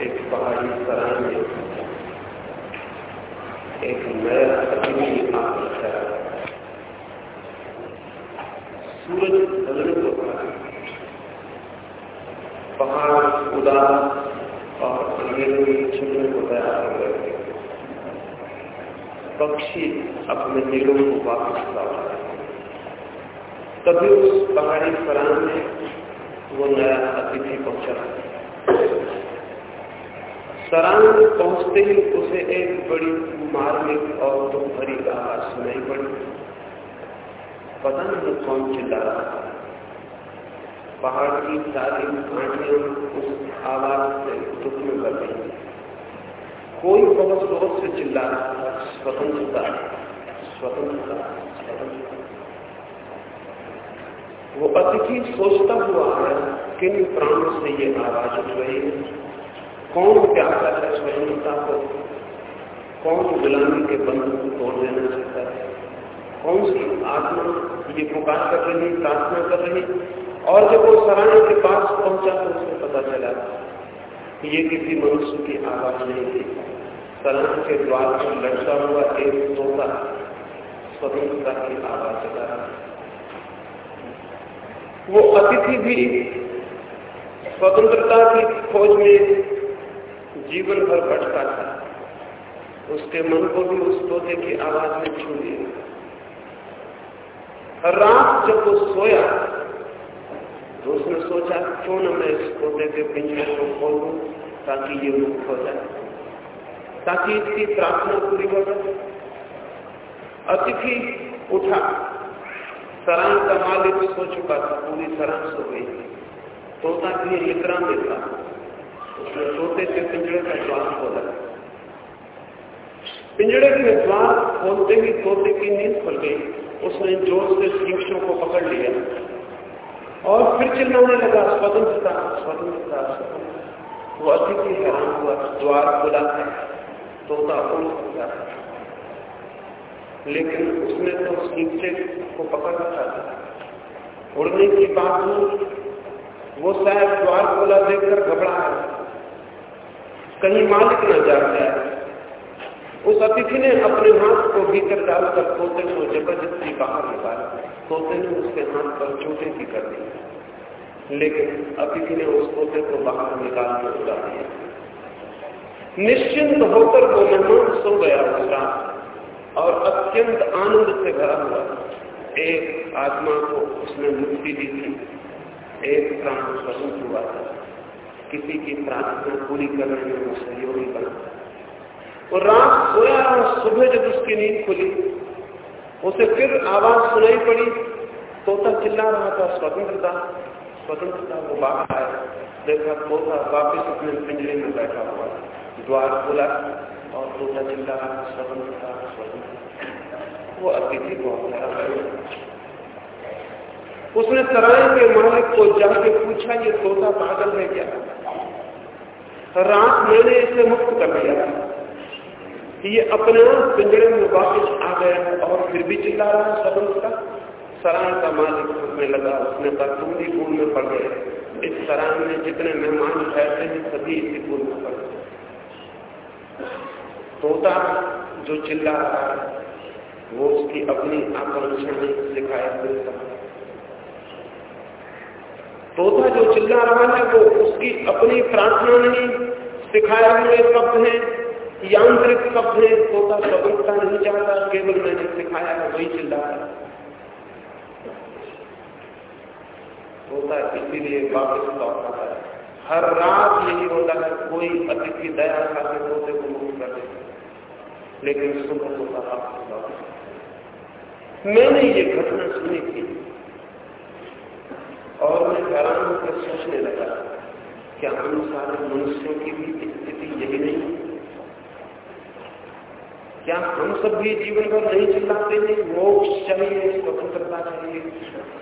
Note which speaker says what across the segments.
Speaker 1: एक पहाड़ी सराय एक नया अग्नि आकर सूरज ढलने को पहाड़ उदास और अंधेरे में को तैयार हो गए। पक्षी अपने दिलों को वापस लौटा तभी उस पहाड़ी फरान में वो नया पहुँचा सरान पहुँचते ही उसे एक बड़ी मार्मिक और दुख भरी आवाज़ सुनाई पड़ी। पता नहीं कौन चिल्ला रहा था। पहाड़ की सारी घाटियाँ उस आवाज़ से दुख में कर रही कोई बहुत ज़ोर से चिल्ला रहा था, स्वतंत्रता स्वतंत्रता स्वतंत्रता। वो अतिथि सोचता हुआ है किन प्राणों से ये आवाज़ उठ रही है? कौन प्यासा है स्वतंत्रता को? कौन गुलामी के बंधन को तोड़ देना चाहता है? कौन सी आत्मा ये पुकार कर रही, प्रार्थना कर रही? और जब वो सराय के पास पहुँचा तो उसे पता चला ये किसी मनुष्य की आवाज़ नहीं थी। सराय के द्वार पर लड़ता हुआ एक तोता स्वतंत्रता की आवाज़ चला रहा वो अतिथि भी स्वतंत्रता की खोज में जीवन भर भटका था। उसके मन को भी उस तोते की आवाज़ में छू लिया। रात जब वो सोया तो उसने सोचा, क्यों न मैं इस तोते के पिंजरे को खोल ताकि ये मुक्त हो जाए? ताकि इसकी प्रार्थना पूरी हो जाए। अतिथि उठा। सराय का मालिक सो चुका था, पूरी तरह सो गई तोता भी में था उसने तोते के पिंजड़े का द्वार खोला। पिंजड़े के द्वार खोलते ही तोते की नींद खुल गई। उसने ज़ोर से शिक्षों को पकड़ लिया। और फिर चिल्लाने लगा, स्वतंत्रता स्वतंत्रता स्वतंत्रता। वो अतिथि हैरान हुआ द्वार खुला है। तोता उड़ गया। लेकिन उसने तो नीचे को पकड़ रखा था उड़ने की बात हुई। वो शायद द्वार खोला देखकर घबरा है कहीं मालिक न जा जाए उस अतिथि ने अपने हाथ को भीतर डालकर तोते को ज़बरदस्ती बाहर निकाला। तोते ने उसके हाथ पर चोटें भी कर दी। लेकिन अतिथि ने उस तोते को बाहर निकाल कर उड़ा दिया। निश्चिंत होकर वो मेहमान सो गया उस रात। और अत्यंत आनंद से भरा हुआ। एक आत्मा को उसने मुक्ति दी थी। एक प्राण स्वतंत्र हुआ था। किसी की प्रार्थना पूरी करने में वो सहयोगी बना। और रात सोया और सुबह जब उसकी नींद खुली, उसे फिर आवाज़ सुनाई पड़ी। तोता चिल्ला रहा था, स्वतंत्रता स्वतंत्रता वो बाहर आया। देखा तोता वापिस अपने पिंजरे में बैठा हुआ द्वार खुला। और तोता चिल्ला स्वतंत्रता स्वतंत्रता वो अतिथि प्यारा उसने सराय के मालिक को जाके पूछा, ये तोता पागल है क्या? रात मैंने इसे मुक्त कर दिया। ये अपने पिंजरे में वापस आ गया और फिर भी चिल्ला रहा स्वतंत्रता सराय का मालिक उसमें लगा, उसने कहा, तुम भी पूल में पड़ गए। इस सराय में जितने मेहमान ठहरते हैं, सभी इसी पूल में पड़ गए। तोता जो चिल्ला रहा है, वो उसकी अपनी आकांक्षा नहीं सिखाया हुए तोता जो चिल्ला रहा है, वो उसकी अपनी प्रार्थना नहीं, सिखाया हुए शब्द हैं, यांत्रिक शब्द है। तोता स्वतंत्रता नहीं चाहता, केवल मैंने सिखाया है, वही चिल्ला रहा तोता इसीलिए वापस लौटा है। हर रात यही होता है, कोई अतिथि दया खाते तोते को मुक्त कर देते लेकिन सुबह वापस लौटा मैंने ये घटना सुनी थी। और मैं हैरान होकर सोचने लगा क्या हम सारे मनुष्यों की भी स्थिति यही नहीं। क्या हम सब भी जीवन भर नहीं चिल्लाते हैं? मोक्ष चाहिए, स्वतंत्रता चाहिए,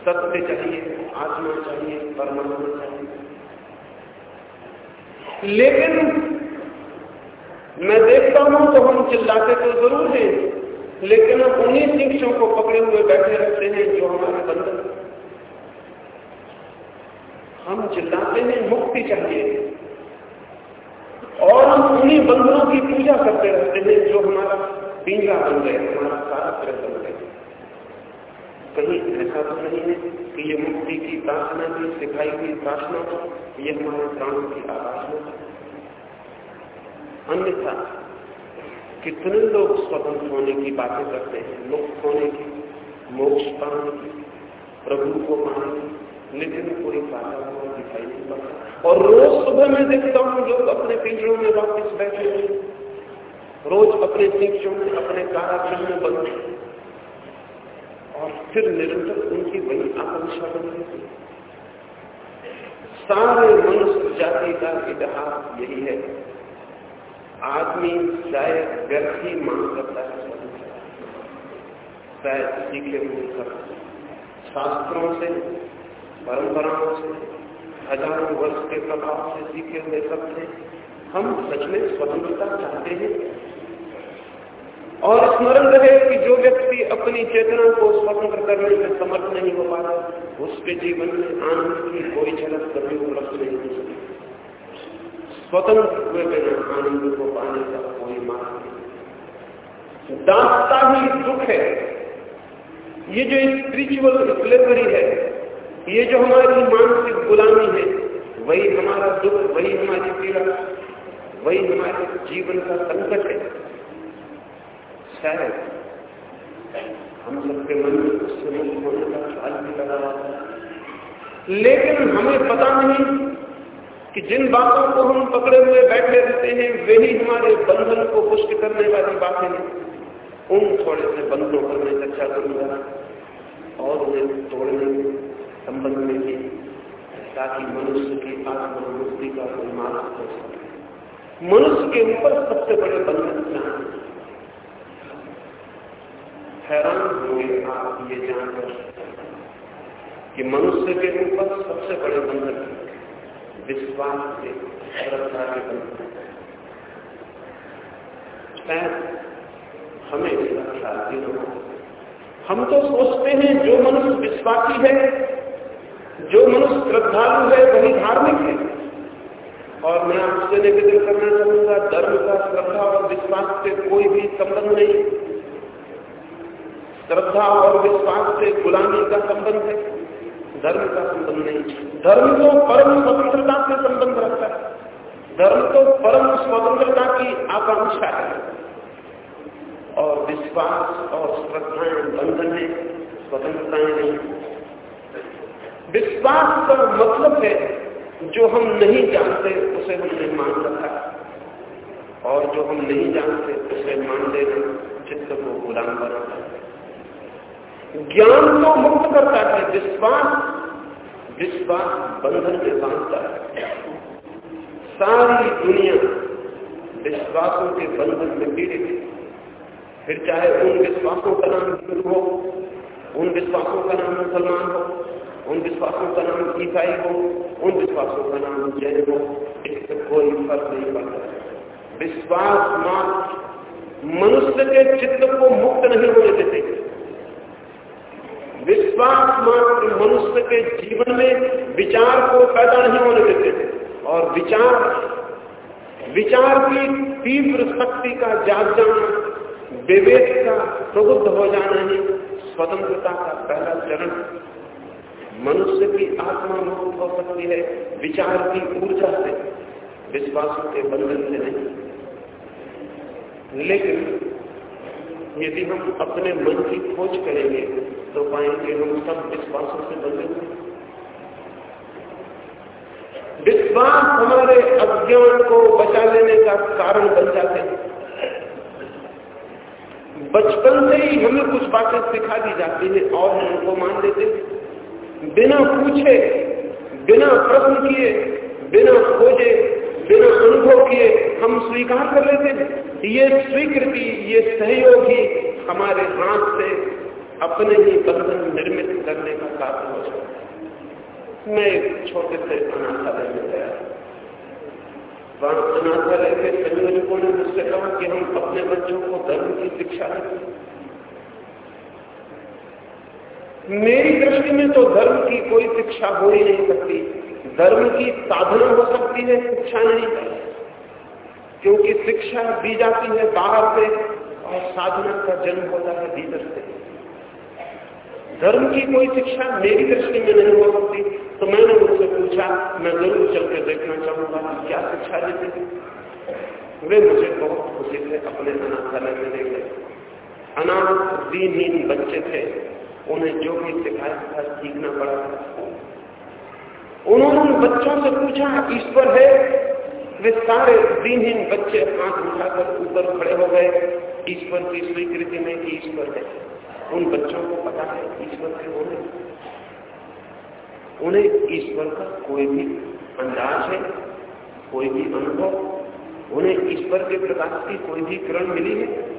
Speaker 1: सत्य चाहिए, आत्मा चाहिए, परमात्मा चाहिए। लेकिन मैं देखता हूँ तो हम चिल्लाते तो ज़रूर हैं, लेकिन हम उन्हीं शिक्षों को पकड़े हुए बैठे रहते हैं जो हमारे बंधन हम चिल्लाते हैं, मुक्ति चाहिए। और हम उन्हीं बंधनों की पूजा करते रहते हैं जो हमारा पिंजरा बन गए, हमारा सारा तरह बन गए। कहीं ऐसा तो नहीं है कि ये मुक्ति की प्रार्थना की सिखाई हुई प्रार्थना हो ये हमारे प्राणों की आवाज़ हो अन्यथा कितने लोग स्वतंत्र होने की बातें करते हैं? मुक्त होने की, मोक्ष पाने की, प्रभु को पाने की लेकिन कोई फ़ायदा हुआ दिखाई नहीं पड़ता। और रोज सुबह में देखता हूँ, लोग अपने पिंजरों में वापस बैठे हुए रोज अपने शिक्षों में, अपने कारागृह में बंद और फिर निरंतर उनकी वही आकांक्षा बन रही थी सारे मनुष्य जाति का इतिहास यही है। आदमी शायद व्यर्थ ही मांग करता है। शायद सीखे हुए सब शास्त्रों से, परंपराओं से, हज़ारों वर्ष के प्रभाव से सीखे हुए सब थे। हम सच में स्वतंत्रता चाहते हैं। और स्मरण रहे कि जो व्यक्ति अपनी चेतना को स्वतंत्र करने में समर्थ नहीं हो पा रहा उसके जीवन में आनंद की कोई झलक कभी उपलब्ध नहीं हो सकती। स्वतंत्र हुए बिना आनंद को पाने का कोई मार्ग नहीं दासता ही दुख है। ये जो स्पिरिचुअल स्लेवरी है, ये जो हमारी मानसिक गुलामी है, वही हमारा दुख, वही हमारी पीड़ा, वही हमारे जीवन का संकट है। शायद हम सबके मन में उससे मुक्त होने का ख्याल भी लगा लेकिन हमें पता नहीं कि जिन बातों को हम पकड़े हुए बैठे रहते हैं वही हमारे बंधन को पुष्ट करने वाली बातें हैं। उन थोड़े से बंधनों पर मैं चर्चा करूँगा और उन्हें तोड़ने संबंध में भी, ताकि मनुष्य की आत्मा का मार्ग हो सके। मनुष्य के ऊपर सबसे बड़े बंधन क्या हैरान होंगे आप ये जानकर कि मनुष्य के ऊपर सबसे बड़े बंधन विश्वास के श्रद्धा के बंधन शायद हमें भी होना हम तो सोचते हैं, जो मनुष्य विश्वासी है, जो मनुष्य श्रद्धालु है, वही धार्मिक है। और मैं आपसे निवेदन करना चाहूँगा, धर्म का श्रद्धा और विश्वास से कोई भी संबंध नहीं। श्रद्धा और विश्वास से गुलामी का संबंध है। धर्म का संबंध नहीं। धर्म तो परम स्वतंत्रता से संबंध रखता है। धर्म तो परम स्वतंत्रता की आकांक्षा है। और विश्वास और श्रद्धाएँ बंधन है, स्वतंत्रताएँ नहीं। विश्वास का मतलब है, जो हम नहीं जानते, उसे हमने मान रखा और जो हम नहीं जानते, उसे मान लेना चित्त को गुलाम बनाता है। ज्ञान तो मुक्त करता है, विश्वास विश्वास बंधन में बांधता है। सारी दुनिया विश्वासों के बंधन में पीड़ित है। फिर चाहे उन विश्वासों का नाम हिंदू हो, उन विश्वासों का नाम मुसलमान हो, उन विश्वासों का नाम ईसाई हो, उन विश्वासों का नाम जैन हो इससे कोई फ़र्क नहीं पड़ता। विश्वास मात्र मनुष्य के चित्त को मुक्त नहीं होने देते। विश्वास मात्र मनुष्य के जीवन में विचार को पैदा नहीं होने देते। और विचार विचार की तीव्र शक्ति का जाग जाना, विवेक का प्रबुद्ध हो जाना ही स्वतंत्रता का पहला चरण। मनुष्य की आत्मा मुक्त हो सकती है विचार की ऊर्जा से, विश्वासों के बंधन से नहीं। लेकिन यदि हम अपने मन की खोज करेंगे तो पाएँगे हम सब विश्वासों से बंधे हुए विश्वास हमारे अज्ञान को बचा लेने का कारण बन जाते हैं। बचपन से ही हमें कुछ बातें सिखा दी जाती है और हम उनको मान लेते हैं। बिना पूछे, बिना प्रश्न किए, बिना खोजे बिना अनुभव किए हम स्वीकार कर लेते हैं ये स्वीकृति, ये सहयोग ही हमारे हाथ से अपने ही बंधन निर्मित करने का कारण हो जाता है। मैं एक छोटे से अनाथालय में गया। वहाँ अनाथालय के संयोजकों ने मुझसे कहा कि हम अपने बच्चों को धर्म की शिक्षा दें। मेरी दृष्टि में तो धर्म की कोई शिक्षा हो ही नहीं सकती। धर्म की साधना हो सकती है, शिक्षा नहीं क्योंकि शिक्षा दी जाती है बाहर से और साधना का जन्म होता है भीतर से। धर्म की कोई शिक्षा मेरी दृष्टि में नहीं हो सकती तो मैंने उनसे पूछा, मैं ज़रूर चल कर देखना चाहूँगा कि क्या शिक्षा देते वे मुझे बहुत खुशी से अपने अनाथालय में ले गए। अनाथ दीनहीन बच्चे थे, उन्हें जो भी सिखाया था, सीखना पड़ा। था उन्होंने बच्चों से पूछा, ईश्वर है? वे सारे दिनहीन बच्चे हाथ उठाकर ऊपर खड़े हो गए। ईश्वर की स्वीकृति में कि ईश्वर है। उन बच्चों को पता है ईश्वर के होने। उन्हें ईश्वर का कोई भी अंदाज है, कोई भी अनुभव, उन्हें ईश्वर के प्रकाश की कोई भी किरण मिली है?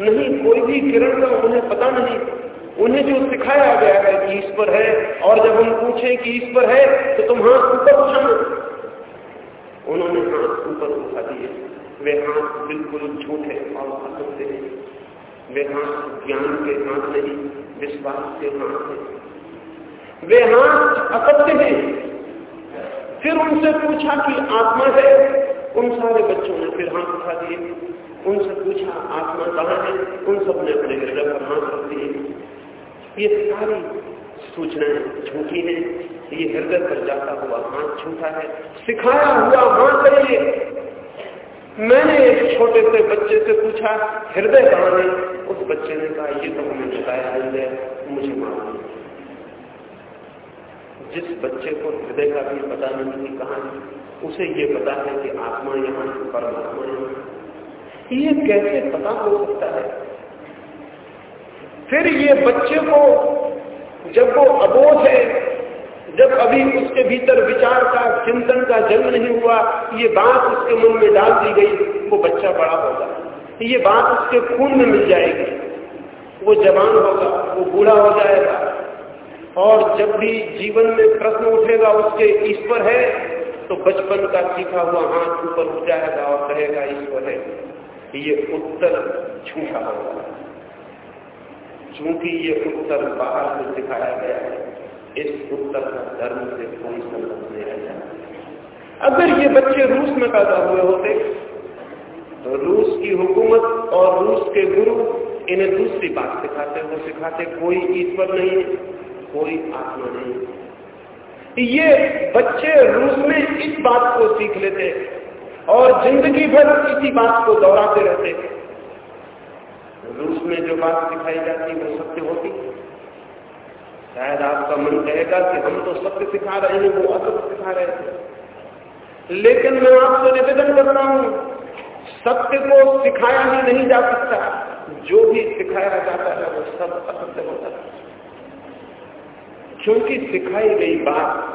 Speaker 1: नहीं, कोई भी किरण का उन्हें पता नहीं। उन्हें जो सिखाया गया है कि ईश्वर है, और जब हम पूछें कि ईश्वर है तो तुम हाथ ऊपर उठाना। उन्होंने हाथ ऊपर उठा दिए। वे हाथ बिल्कुल झूठे और असत्य हैं वे हाथ ज्ञान के हाथ नहीं, विश्वास के हाथ हैं वे हाथ असत्य हैं। फिर उनसे पूछा कि आत्मा है। उन सारे बच्चों ने फिर हाथ उठा दिए। उनसे पूछा, आत्मा कहाँ है? उन सबने अपने हृदय पर हाथ रख दिए। ये सारी सूचनाएँ झूठी हैं, ये हृदय पर जाता हुआ हाथ छूटा है। सिखाया हुआ हाथ ये मैंने एक छोटे से बच्चे से पूछा, हृदय कहाँ है? उस बच्चे ने कहा, ये तो हमें बताया हृदय मुझे मालूम जिस बच्चे को हृदय का भी पता नहीं कहा उसे ये पता है कि आत्मा यहाँ परमात्मा यहाँ ये कैसे पता हो सकता है? फिर ये बच्चे को, जब वो अबोध है, जब अभी उसके भीतर विचार का, चिंतन का जन्म नहीं हुआ, ये बात उसके मन में डाल दी गई, वो बच्चा बड़ा होगा। ये बात उसके खून में मिल जाएगी। वो जवान होगा, वो बूढ़ा हो जाएगा। और जब भी जीवन में प्रश्न उठेगा उसके, ईश्वर है तो बचपन का सीखा हुआ हाथ ऊपर उठ जाएगा और कहेगा, ईश्वर है। ये उत्तर झूठा होगा। चूँकि ये उत्तर बाहर से सिखाया गया है, इस उत्तर का धर्म से कोई संबंध नहीं रह जाता अगर ये बच्चे रूस में पैदा हुए होते तो रूस की हुकूमत और रूस के गुरु इन्हें दूसरी बात सिखाते, वो सिखाते, कोई ईश्वर नहीं कोई आत्मा नहीं ये बच्चे रूस में इस बात को सीख लेते और ज़िंदगी भर इसी बात को दोहराते रहते। रूस में जो बात सिखाई जाती है, वो सत्य होती। शायद आपका मन कहेगा कि हम तो सत्य सिखा रहे हैं, वो असत्य सिखा रहे थे। लेकिन मैं आपसे निवेदन करता हूँ, सत्य को सिखाया ही नहीं जा सकता। जो भी सिखाया जाता है, वो सब असत्य होता है। क्योंकि सिखाई गई बात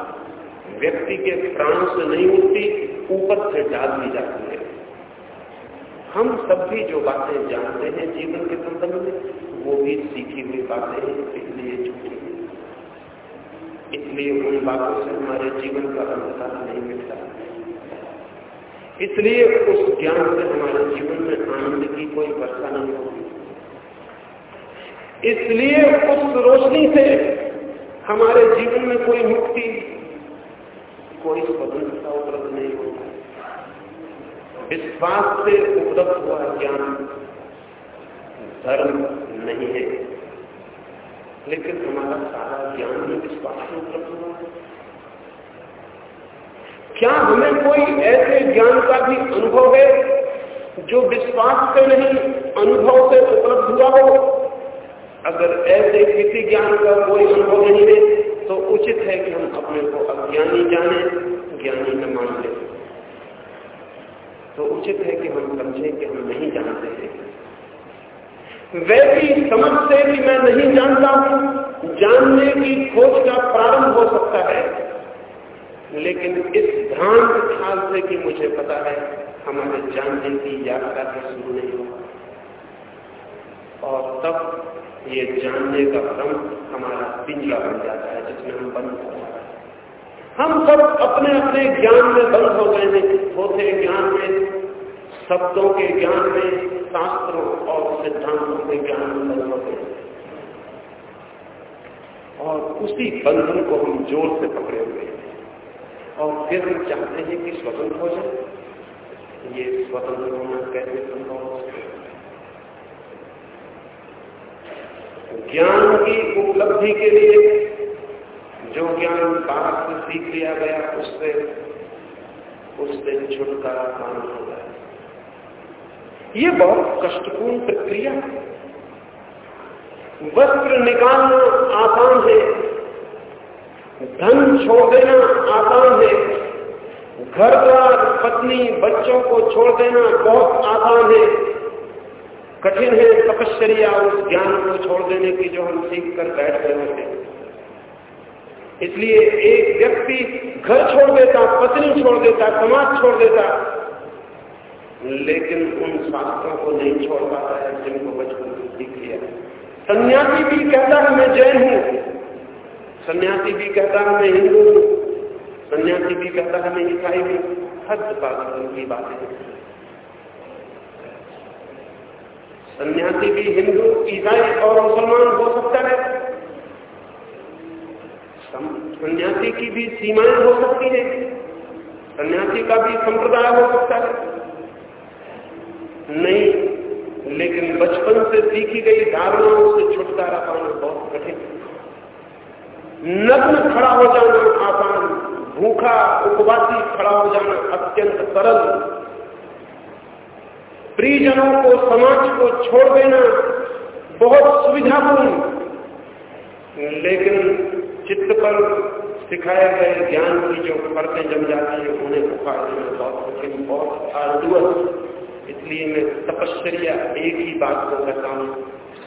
Speaker 1: व्यक्ति के प्राणों से नहीं उठती ऊपर से डाल दी जाती है। हम सब भी जो बातें जानते हैं, जीवन के संबंध में, वो भी सीखी हुई बातें हैं, इसलिए झूठी इसलिए उन बातों से हमारे जीवन का अंधकार नहीं मिलता। इसलिए उस ज्ञान से हमारे जीवन में आनंद की कोई वर्षा नहीं होगी इसलिए उस रोशनी से हमारे जीवन में कोई मुक्ति, कोई स्वतंत्रता उपलब्ध नहीं होगी विश्वास से उपलब्ध हुआ ज्ञान। धर्म नहीं है। लेकिन हमारा सारा ज्ञान भी विश्वास में उपलब्ध हुआ। है क्या हमें कोई ऐसे ज्ञान का भी अनुभव है जो विश्वास से नहीं, अनुभव से उपलब्ध हुआ हो? अगर ऐसे किसी ज्ञान का कोई अनुभव नहीं है तो उचित है कि हम अपने को अज्ञानी जाने, ज्ञानी न मान। लें तो उचित है कि हम समझें कि हम नहीं जानते हैं। वैसी समझ से भी मैं नहीं जानता हूँ। जानने की खोज का प्रारंभ हो सकता है, लेकिन इस भ्रांत ख्याल से कि मुझे पता है हमारे जानने की यात्रा भी शुरू नहीं होगा और तब ये जानने का क्रम हमारा पिंजरा बन जाता है, जिसमें हम बंद हो जाते हैं। हम सब अपने अपने ज्ञान में बंद हो गए हैं। होते ज्ञान में, शब्दों के ज्ञान में, शास्त्रों और सिद्धांतों के ज्ञान में बंद हो गए और उसी बंधन को हम ज़ोर से पकड़े हुए हैं। और फिर हम चाहते हैं कि स्वतंत्र हो जाए। ये स्वतंत्र होना कैसे संभव हो? ज्ञान की उपलब्धि के लिए जो ज्ञान बाहर से सीख लिया गया, उससे उस दिन छुटकारा काम होगा। ये बहुत कष्टपूर्ण प्रक्रिया है। वस्त्र निकालना आसान है। धन छोड़ देना आसान है। घर द्वार, पत्नी, बच्चों को छोड़ देना बहुत आसान है। कठिन है तपश्चर्या उस ज्ञान को छोड़ देने की जो हम सीख कर बैठ गए होते इसलिए एक व्यक्ति घर छोड़ देता, पत्नी छोड़ देता, समाज छोड़ देता, लेकिन उन शास्त्रों को नहीं छोड़ पाता है जिनको बचपन से सीख लिया सन्यासी भी कहता है, मैं जैन हूँ। सन्यासी भी कहता है, मैं हिंदू हूँ। सन्यासी भी कहता है, मैं ईसाई हूँ। हद पागल की बातें सन्यासी भी हिंदू, ईसाई और मुसलमान हो सकता है। सन्यासी की भी सीमाएँ हो सकती है। सन्यासी का भी संप्रदाय हो सकता है। नहीं, लेकिन बचपन से सीखी गई धारणाओं से छुटकारा पाना बहुत कठिन नग्न खड़ा हो जाना आसान, भूखा, उपवासी खड़ा हो जाना अत्यंत सरल प्रियजनों को, समाज को छोड़ देना बहुत सुविधापूर्ण। लेकिन चित्त पर सिखाए गए ज्ञान की जो परतें जम जाती है, उन्हें उखाड़ देना बहुत कठिन बहुत आर्डुअस इसलिए मैं तपश्चर्या एक ही बात को कहता हूँ,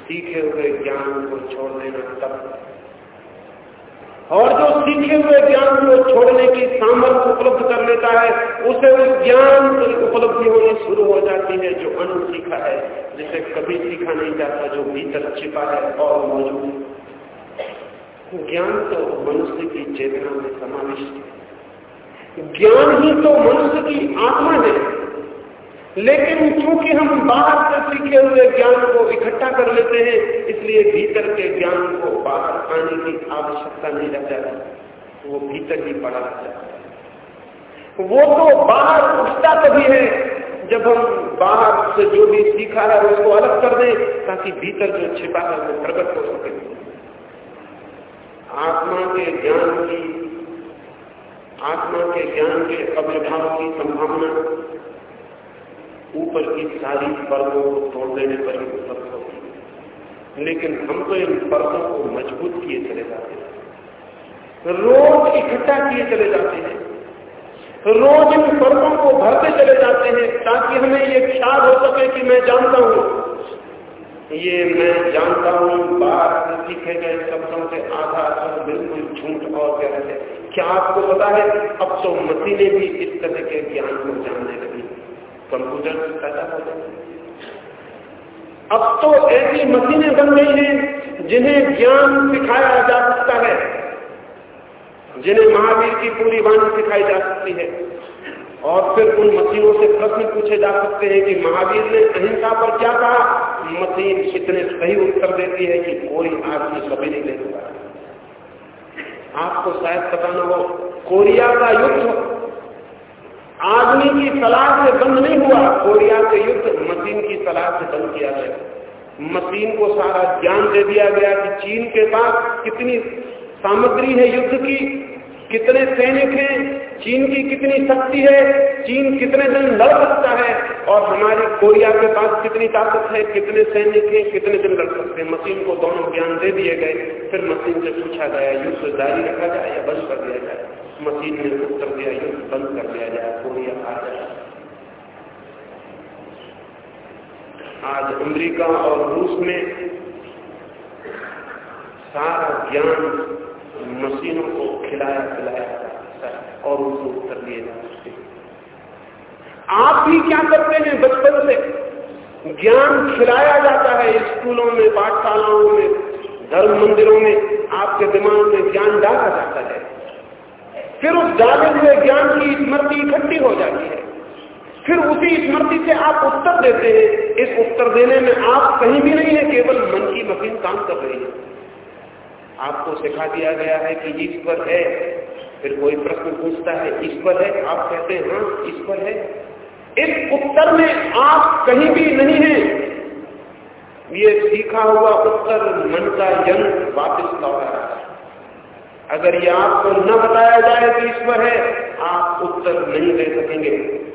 Speaker 1: सीखे हुए ज्ञान को छोड़ देना तब। और जो सीखे हुए ज्ञान को छोड़ने की सामर्थ्य उपलब्ध कर लेता है, उसे उस ज्ञान की उपलब्धि होनी शुरू हो जाती है, जो अनसीखा है, जिसे कभी सीखा नहीं जाता, जो भीतर छिपा है और मौजूद ज्ञान तो मनुष्य की चेतना में समाविष्ट है। ज्ञान ही तो मनुष्य की आत्मा है। लेकिन क्योंकि हम बाहर से सीखे हुए ज्ञान को इकट्ठा कर लेते हैं, इसलिए भीतर के ज्ञान को बाहर आने की आवश्यकता नहीं रह जाती। वो भीतर ही पड़ा रह जाता है। वो तो बाहर उठता कभी है। जब हम बाहर से जो भी सीखा है, उसको अलग कर दें, ताकि भीतर जो छिपा है, वो प्रकट हो सके। आत्मा के ज्ञान की, आत्मा के ज्ञान के अविर्भाव की संभावना ऊपर की सारी पर्दों को तोड़ देने पर ही उपलब्ध होती लेकिन हम तो इन पर्दों को मज़बूत किए चले जाते हैं। रोज इकट्ठा किए चले जाते हैं। रोज इन पर्दों को भरते चले जाते हैं ताकि हमें ये ख्याल हो सके कि मैं जानता हूँ ये मैं जानता हूँ, बात सीखे गए शब्दों से आधा अर्थर बिल्कुल झूठ और कह रहे क्या आपको पता है, अब तो मसीने भी इस तरह के ज्ञान को जानने लगी। कंप्यूटर पैदा हो गए। अब तो ऐसी मशीनें बन गई हैं, जिन्हें ज्ञान सिखाया जा सकता है, जिन्हें महावीर की पूरी वाणी सिखाई जा सकती है। और फिर उन मशीनों से प्रश्न पूछे जा सकते हैं कि महावीर ने अहिंसा पर क्या कहा? मशीन इतने सही उत्तर देती है कि कोई आदमी कभी नहीं सकता। आपको शायद पता न हो, कोरिया का युद्ध आदमी की सलाह से बंद नहीं हुआ। कोरिया के युद्ध मशीन की सलाह से बंद किया गया। मशीन को सारा ज्ञान दे दिया गया कि चीन के पास कितनी सामग्री है युद्ध की। कितने सैनिक हैं, चीन की कितनी शक्ति है, चीन कितने दिन लड़ सकता है, और हमारी कोरिया के पास कितनी ताकत है, कितने सैनिक हैं, कितने दिन लड़ सकते हैं। मशीन को दोनों ज्ञान दे दिए गए, फिर मशीन से पूछा गया, युद्ध जारी रखा जाए या बंद कर दिया जाए। मशीन ने उत्तर दिया, युद्ध बंद कर दिया जाए, कोरिया आ जाए। आज अमेरिका और रूस में सारा ज्ञान मशीनों को खिलाया, पिलाया जाता है और उनको उत्तर दिए जा सकते आप भी क्या करते हैं बचपन से? ज्ञान खिलाया जाता है स्कूलों में, पाठशालाओं में, धर्म मंदिरों में, आपके दिमाग में ज्ञान डाला जाता है। फिर उस डाले हुए ज्ञान की स्मृति इकट्ठी हो जाती है। फिर उसी स्मृति से आप उत्तर देते हैं। इस उत्तर देने में आप कहीं भी नहीं है, केवल मन की मशीन काम कर रही है। आपको सिखा दिया गया है कि ईश्वर है। फिर कोई प्रश्न पूछता है ईश्वर है? आप कहते हैं हाँ ईश्वर है। इस उत्तर में आप कहीं भी नहीं है। ये सीखा हुआ उत्तर मन का यंत्र वापस लौट रहा है। अगर ये आपको न बताया जाए कि ईश्वर है, आप उत्तर नहीं दे सकेंगे।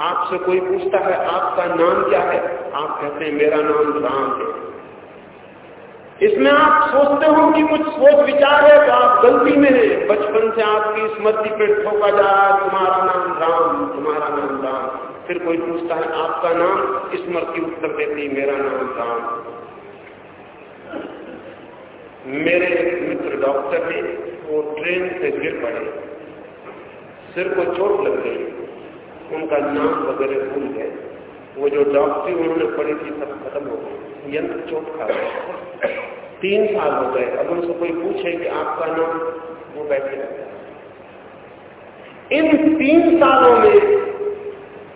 Speaker 1: आपसे कोई पूछता है, आपका नाम क्या है? आप कहते हैं, मेरा नाम राम है। इसमें आप सोचते हो कि कुछ सोच विचार है तो आप गलती में है। बचपन से आपकी स्मृति पे ठोका जा, तुम्हारा नाम राम, तुम्हारा नाम राम। फिर कोई पूछता है, आपका नाम? स्मृति उत्तर देती मेरा नाम राम। मेरे मित्र डॉक्टर हैं, वो ट्रेन से गिर पड़े। सिर को चोट लग गई। उनका नाम वगैरह भूल गए। वो जो डॉक्टरी उन्होंने पढ़ी थी, सब खत्म हो गई यंत्र चोट खा गए तीन साल हो गए। अब उनसे कोई पूछे कि आपका नाम? वो बैठे रहता इन तीन सालों में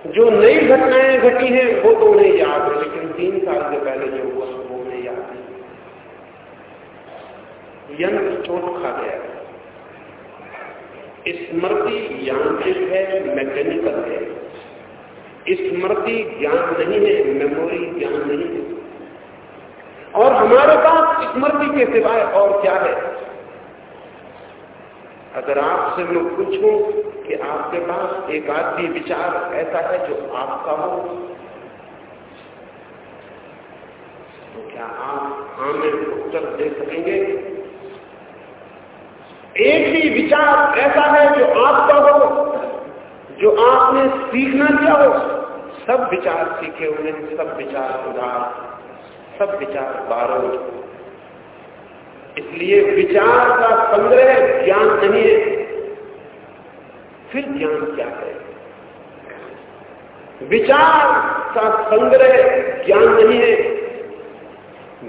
Speaker 1: जो नई घटनाएँ घटी हैं, वो तो उन्हें याद है, लेकिन तीन साल के पहले जो हुआ, वो उन्हें याद नहीं। यंत्र चोट खा गया। स्मृति यांत्रिक है, मैकेनिकल है। स्मृति ज्ञान नहीं है, मेमोरी ज्ञान नहीं है। हमारे पास स्मृति के सिवाय और क्या है? अगर आपसे मैं पूछूँ कि आपके पास एक आदमी विचार ऐसा है जो आपका हो तो क्या आप हमें उत्तर दे सकेंगे? एक ही विचार ऐसा है जो आपका हो, जो आपने सीखना क्या हो, सब विचार सीखे हुए सब विचार उधार सब विचार बारो इसलिए विचार का संग्रह ज्ञान नहीं है। फिर ज्ञान क्या है? विचार का संग्रह ज्ञान नहीं है,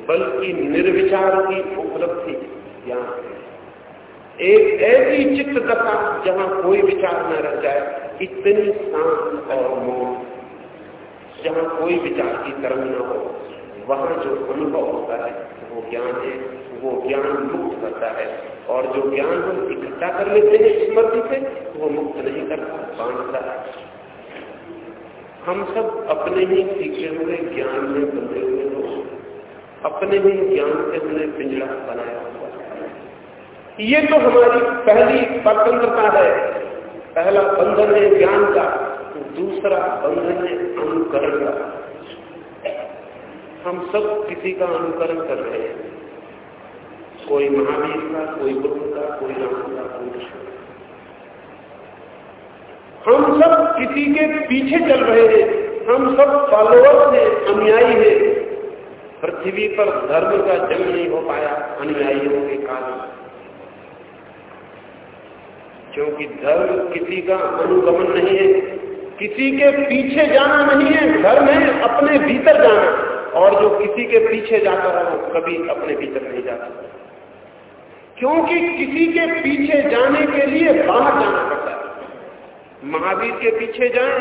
Speaker 1: बल्कि निर्विचार की उपलब्धि ज्ञान है। एक ऐसी चित्त दशा जहाँ कोई विचार न रह जाए, इतनी शांत और मौन, जहाँ कोई विचार की तरंग न हो। वहाँ जो अनुभव होता है, वो ज्ञान है, वो ज्ञान मुक्त करता है। और जो ज्ञान हम इकट्ठा कर लेते हैं स्मृति से, वो मुक्त नहीं करता बांधता है हम सब अपने ही सीखे हुए ज्ञान में बंधे हुए लोग अपने ही ज्ञान से हमने पिंजड़ा बनाया हुआ ये तो हमारी पहली स्वतंत्रता है। पहला बंधन है ज्ञान का, दूसरा बंधन है अनुकरण का। हम सब किसी का अनुकरण कर रहे हैं। कोई महावीर का, कोई बुद्ध का, कोई राम का, कोई कृष्ण हम सब किसी के पीछे चल रहे हैं। हम सब फॉलोअर्स हैं, अनुयायी हैं। पृथ्वी पर धर्म का जन्म नहीं हो पाया, अनुयायियों के कारण। क्योंकि धर्म किसी का अनुगमन नहीं है। किसी के पीछे जाना नहीं है, धर्म है अपने भीतर जाना। और जो किसी के पीछे जाता है वो कभी अपने भीतर नहीं जाता। क्योंकि किसी के पीछे जाने के लिए बाहर जाना पड़ता है। महावीर के पीछे जाए,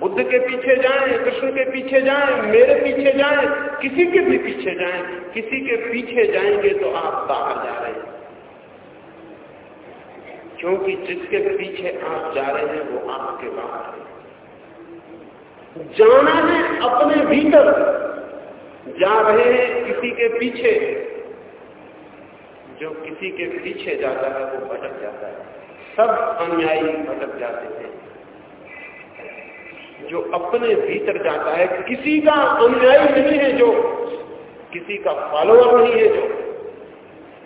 Speaker 1: बुद्ध के पीछे जाए, कृष्ण के पीछे जाए, मेरे पीछे जाए, किसी के भी पीछे जाए, किसी के पीछे जाएँगे तो आप बाहर जा रहे हैं। क्योंकि जिसके पीछे आप जा रहे हैं, वो आपके बाहर है। जाना है अपने भीतर। जा रहे हैं किसी के पीछे। जो किसी के पीछे जाता है, वो भटक जाता है। सब अनुयायी भटक जाते हैं। जो अपने भीतर जाता है, किसी का अनुयायी नहीं है जो। किसी का फॉलोअर नहीं है जो।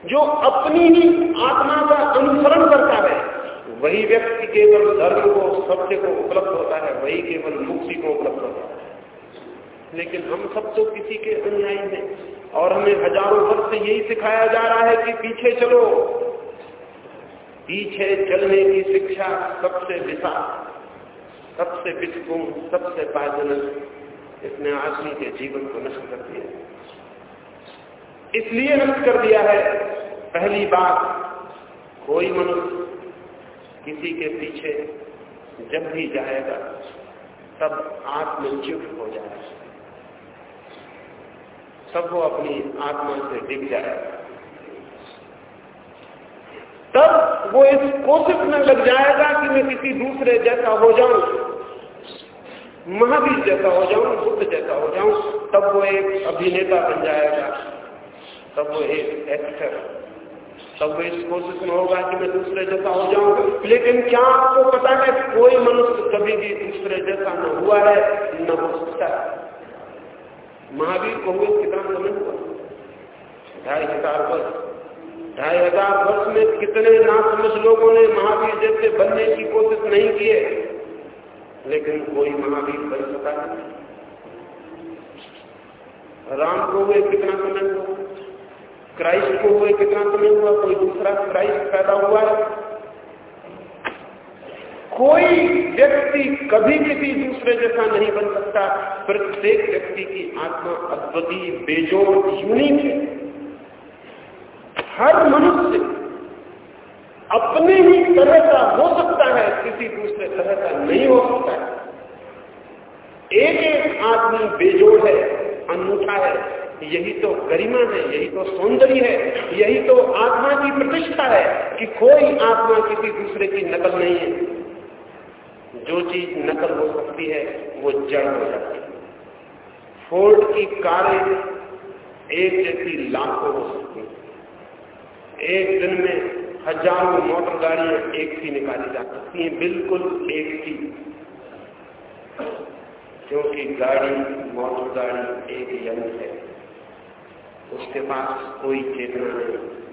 Speaker 1: जो अपनी ही आत्मा का अनुसरण करता है, वही व्यक्ति केवल धर्म को, सत्य को उपलब्ध होता है, वही केवल मुक्ति को उपलब्ध होता है। लेकिन हम सब तो किसी के अनुयायी हैं। और हमें हज़ारों वर्ष से यही सिखाया जा रहा है कि पीछे चलो। पीछे चलने की शिक्षा सबसे विशाल, सबसे विस्पूर्ण सबसे पायजनक इसने आदमी के जीवन को नष्ट कर दिया। इसलिए नष्ट कर दिया है। पहली बात, कोई मनुष्य किसी के पीछे जब भी जाएगा, तब आत्मच्युत हो जाएगा। तब वो अपनी आत्मा से डिग जाएगा तब वो इस कोशिश में लग जाएगा कि मैं किसी दूसरे जैसा हो जाऊँ, महावीर जैसा हो जाऊँ, बुद्ध जैसा हो जाऊँ, तब वो एक अभिनेता बन जाएगा, तब वो एक एक्टर तब वो इस कोशिश में होगा कि मैं दूसरे जैसा हो जाऊँ। लेकिन क्या आपको पता है कोई मनुष्य कभी भी दूसरे जैसा न हुआ है, न हो सकता है? महावीर को हुए कितना समय हुआ। ढाई हज़ार वर्ष। ढाई हज़ार वर्ष में कितने नासमझ लोगों ने महावीर जैसे बनने की कोशिश नहीं की है? लेकिन कोई महावीर बन सका नहीं। राम को हुए कितना समय हुआ? क्राइस्ट को हुए कितना समय हुआ? कोई दूसरा क्राइस्ट पैदा हुआ है? कोई व्यक्ति कभी किसी दूसरे जैसा नहीं बन सकता। प्रत्येक व्यक्ति की आत्मा अद्वितीय, बेजोड़ यूनिक है। हर मनुष्य अपने ही तरह का हो सकता है, किसी दूसरे तरह का नहीं हो सकता। है एक एक आदमी बेजोड़ है, अनूठा है, यही तो गरिमा है, यही तो सौंदर्य है, यही तो आत्मा की प्रतिष्ठा है कि कोई आत्मा किसी दूसरे की नकल नहीं है। जो चीज़ नकल हो सकती है, वो जड़ हो जाती है। फोर्ड की कारें एक जैसी लाखों हो सकती है। एक दिन में हज़ारों मोटर गाड़ियाँ एक सी निकाली जा सकती हैं, बिल्कुल एक सी। क्योंकि गाड़ी, मोटर गाड़ी एक यंत्र है। उसके पास कोई चेतना नहीं।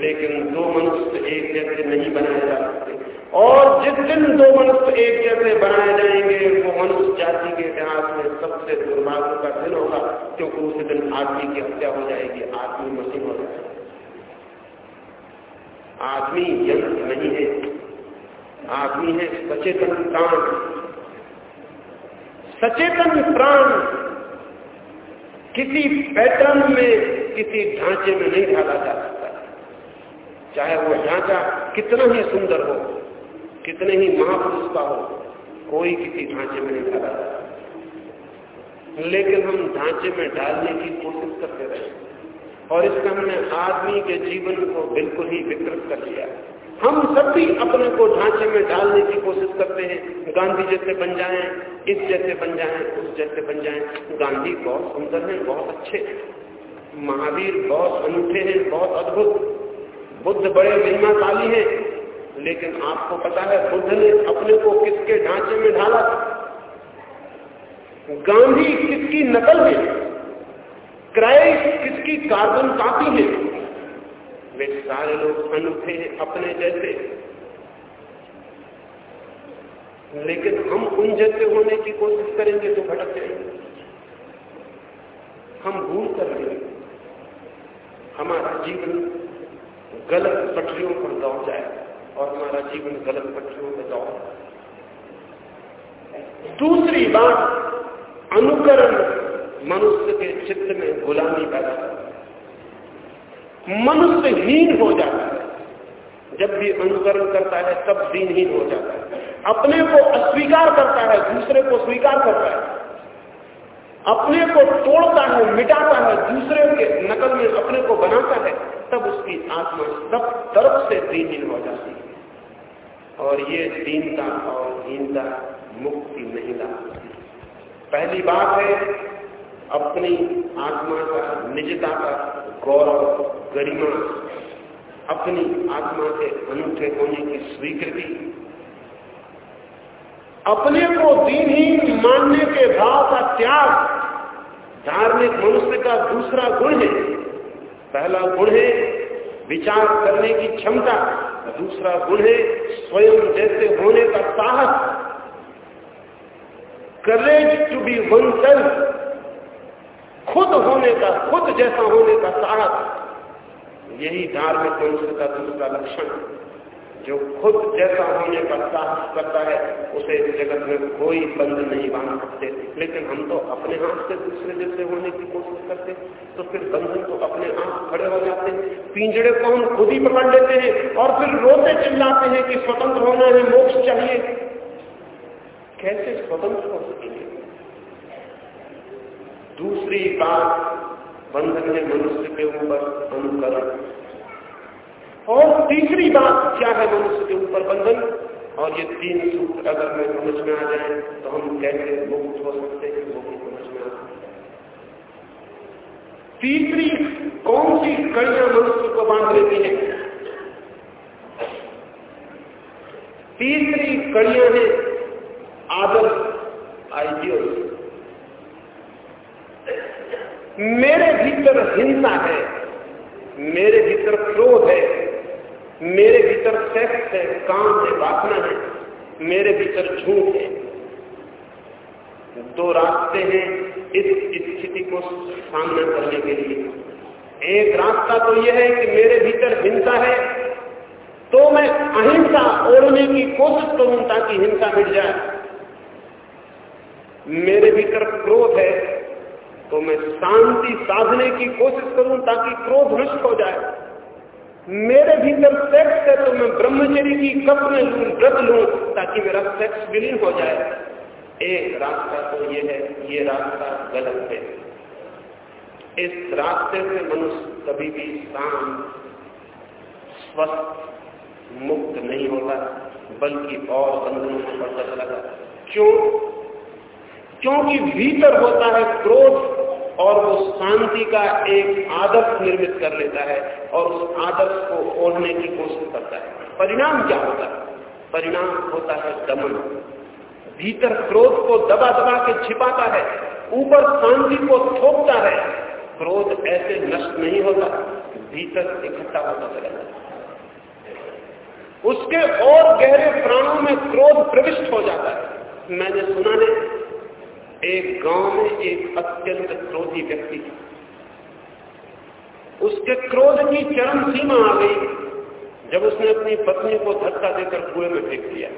Speaker 1: लेकिन दो मनुष्य एक जैसे नहीं बनाए जा सकते। और जिस दिन दो मनुष्य एक जैसे बनाए जाएँगे वो मनुष्य जाति के इतिहास में सबसे दुर्भाग्य का दिन होगा क्योंकि उस दिन आदमी की हत्या हो जाएगी, आदमी मशीन हो जाएगा। आदमी यंत्र नहीं है, आदमी है सचेतन प्राण। सचेतन प्राण किसी पैटर्न में, किसी ढांचे में नहीं ढाला जा सकता। चाहे वो ढांचा कितना ही सुंदर हो, कितने ही महापुरुष का हो, कोई किसी ढांचे में नहीं ढाला जा लेकिन हम ढांचे में डालने की कोशिश करते रहे। और इसका हमने आदमी के जीवन को बिल्कुल ही विकृत कर दिया हम सब भी अपने को ढांचे में डालने की कोशिश करते हैं। गांधी जैसे बन जाएँ, इस जैसे बन जाएँ, उस जैसे बन जाएँ। गांधी बहुत सुंदर हैं बहुत अच्छे महावीर बहुत अनूठे हैं बहुत अद्भुत। बुद्ध बड़े महिमाशाली हैं। लेकिन आपको पता है बुद्ध ने अपने को किसके ढांचे में ढाला? गांधी किसकी नकल है? क्राइस्ट किसकी कार्बन कापी है? वे सारे लोग अनूठे हैं अपने जैसे। लेकिन हम उन जैसे होने की कोशिश करेंगे तो भटक जाएँगे। हम भूल कर लेंगे हमारा जीवन गलत पटरियों पर दौड़ जाए और हमारा जीवन गलत पटरियों पर दौड़ दूसरी बात अनुकरण मनुष्य के चित्त में गुलामी पैदा करता है। मनुष्य हीन हो जाता है। जब भी अनुकरण करता है, तब दीनहीन हो जाता है। अपने को अस्वीकार करता है, दूसरे को स्वीकार करता है। अपने को तोड़ता है, मिटाता है, दूसरे के नकल में अपने को बनाता है, तब उसकी आत्मा सब तरफ़ से दीनहीन हो जाती है। और ये दीनता और हीनता मुक्ति नहीं ला पहली बात है अपनी आत्मा का निजता का गौरव, गरिमा, अपनी आत्मा के अनूठे होने की स्वीकृति। अपने को दीनहीन मानने के भाव का त्याग धार्मिक मनुष्य का दूसरा गुण है। पहला गुण है विचार करने की क्षमता। दूसरा गुण है स्वयं जैसे होने का साहस। Courage to be oneself खुद होने का, खुद जैसा होने का साहस यही धार्मिक मनुष्य का दूसरा लक्षण जो खुद जैसा होने का साहस करता है, उसे जगत में कोई बंद नहीं बाँध सकते। लेकिन हम तो अपने हाथ से दूसरे जैसे होने की कोशिश करते तो फिर बंधन तो अपने आप खड़े हो जाते हैं। पिंजड़े को हम खुद ही पकड़ लेते हैं, और फिर रोते चिल्लाते हैं कि स्वतंत्र होना है, मोक्ष चाहिए। कैसे स्वतंत्र हो सकेंगे? दूसरी बात बंधन है मनुष्य के ऊपर अनुकरण और तीसरी बात, क्या है मनुष्य के ऊपर बंधन? और ये तीन सूत्र अगर मैं समझ में आ जाए तो हम कैसे मुक्त हो सकते हैं, वो भी समझ में आ सकते तीसरी, कौन सी कड़ियाँ मनुष्य को बाँध लेती है? तीसरी कड़ियाँ हैं आदर्श आइडियल मेरे भीतर हिंसा है, मेरे भीतर क्रोध है, मेरे भीतर सेक्स है, काम है, वासना है, मेरे भीतर झूठ है। दो रास्ते हैं इस स्थिति को सामना करने के लिए। एक रास्ता तो यह है कि मेरे भीतर हिंसा है तो मैं अहिंसा ओढ़ने की कोशिश करूँ ताकि हिंसा मिट जाए। मेरे भीतर क्रोध है तो मैं शांति साधने की कोशिश करूँ ताकि क्रोध नष्ट हो जाए। मेरे भीतर सेक्स है तो मैं ब्रह्मचरी की कप में लू, व्रत लू, ताकि मेरा सेक्स विलीन हो जाए। एक रास्ता तो ये है, ये रास्ता गलत है। इस रास्ते से मनुष्य कभी भी शांत, स्वस्थ, मुक्त नहीं होगा बल्कि और बंधनों में पड़ता चला क्यों? क्योंकि भीतर होता है क्रोध और वो शांति का एक आदर्श निर्मित कर लेता है और उस आदर्श को ओढ़ने की कोशिश करता है। परिणाम क्या होता है? परिणाम होता है दमन। भीतर क्रोध को दबा दबा के छिपाता है, ऊपर शांति को थोपता है। क्रोध ऐसे नष्ट नहीं होता, भीतर इकट्ठा होता चला जाता उसके और गहरे प्राणों में क्रोध प्रविष्ट हो जाता है। मैंने सुना है एक गाँव में एक अत्यंत क्रोधी व्यक्ति उसके क्रोध की चरम सीमा आ गई। जब उसने अपनी पत्नी को धक्का देकर कुएँ में फेंक दिया।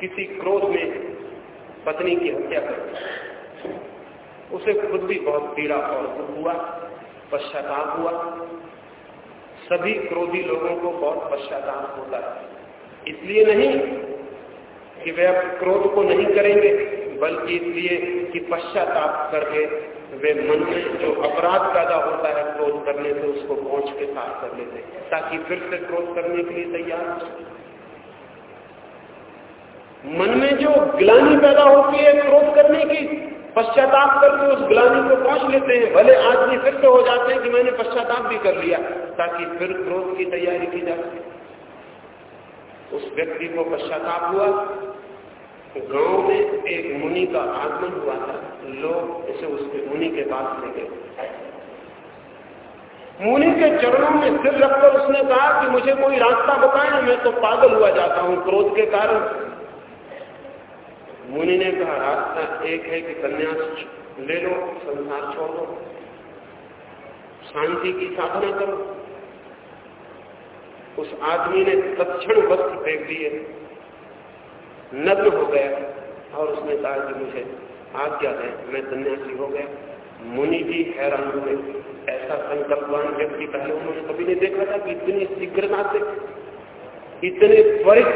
Speaker 1: किसी क्रोध में पत्नी की हत्या कर उसे खुद भी बहुत पीड़ा और दुख हुआ, पश्चाताप हुआ। सभी क्रोधी लोगों को बहुत पश्चाताप होता है। इसलिए नहीं कि वे अब क्रोध को नहीं करेंगे, बल्कि इसलिए कि पश्चाताप करके वे मन में जो अपराध पैदा होता है, क्रोध करने से उसको पहुँच के साफ़ कर लेते ताकि फिर से क्रोध करने के लिए तैयार हो मन में जो ग्लानी पैदा होती है क्रोध करने की, पश्चाताप करके उस ग्लानी को पहुँच लेते हैं। भले आदमी फिर से हो जाते हैं कि मैंने पश्चाताप भी कर लिया, ताकि फिर क्रोध की तैयारी की जा सके। उस व्यक्ति को पश्चाताप हुआ। गाँव में एक मुनि का आगमन हुआ था। लोग इसे उसके मुनि के पास ले गए। मुनि के चरणों में सिर रखकर उसने कहा कि मुझे कोई रास्ता बताए, मैं तो पागल हुआ जाता हूँ क्रोध के कारण। मुनि ने कहा, रास्ता एक है कि कन्यास ले लो, संसार छोड़ शांति की साधना करो। उस आदमी ने तत्ण वस्त्र फेंक दिए। नग्न हो गया और उसने कहा कि मुझे आज्ञा है मैं सन्यासी हो गया। मुनि भी हैरान हुए ऐसा संकल्पवान व्यक्ति पहले उन्होंने कभी नहीं देखा था कि इतनी शीघ्रता से इतने त्वरित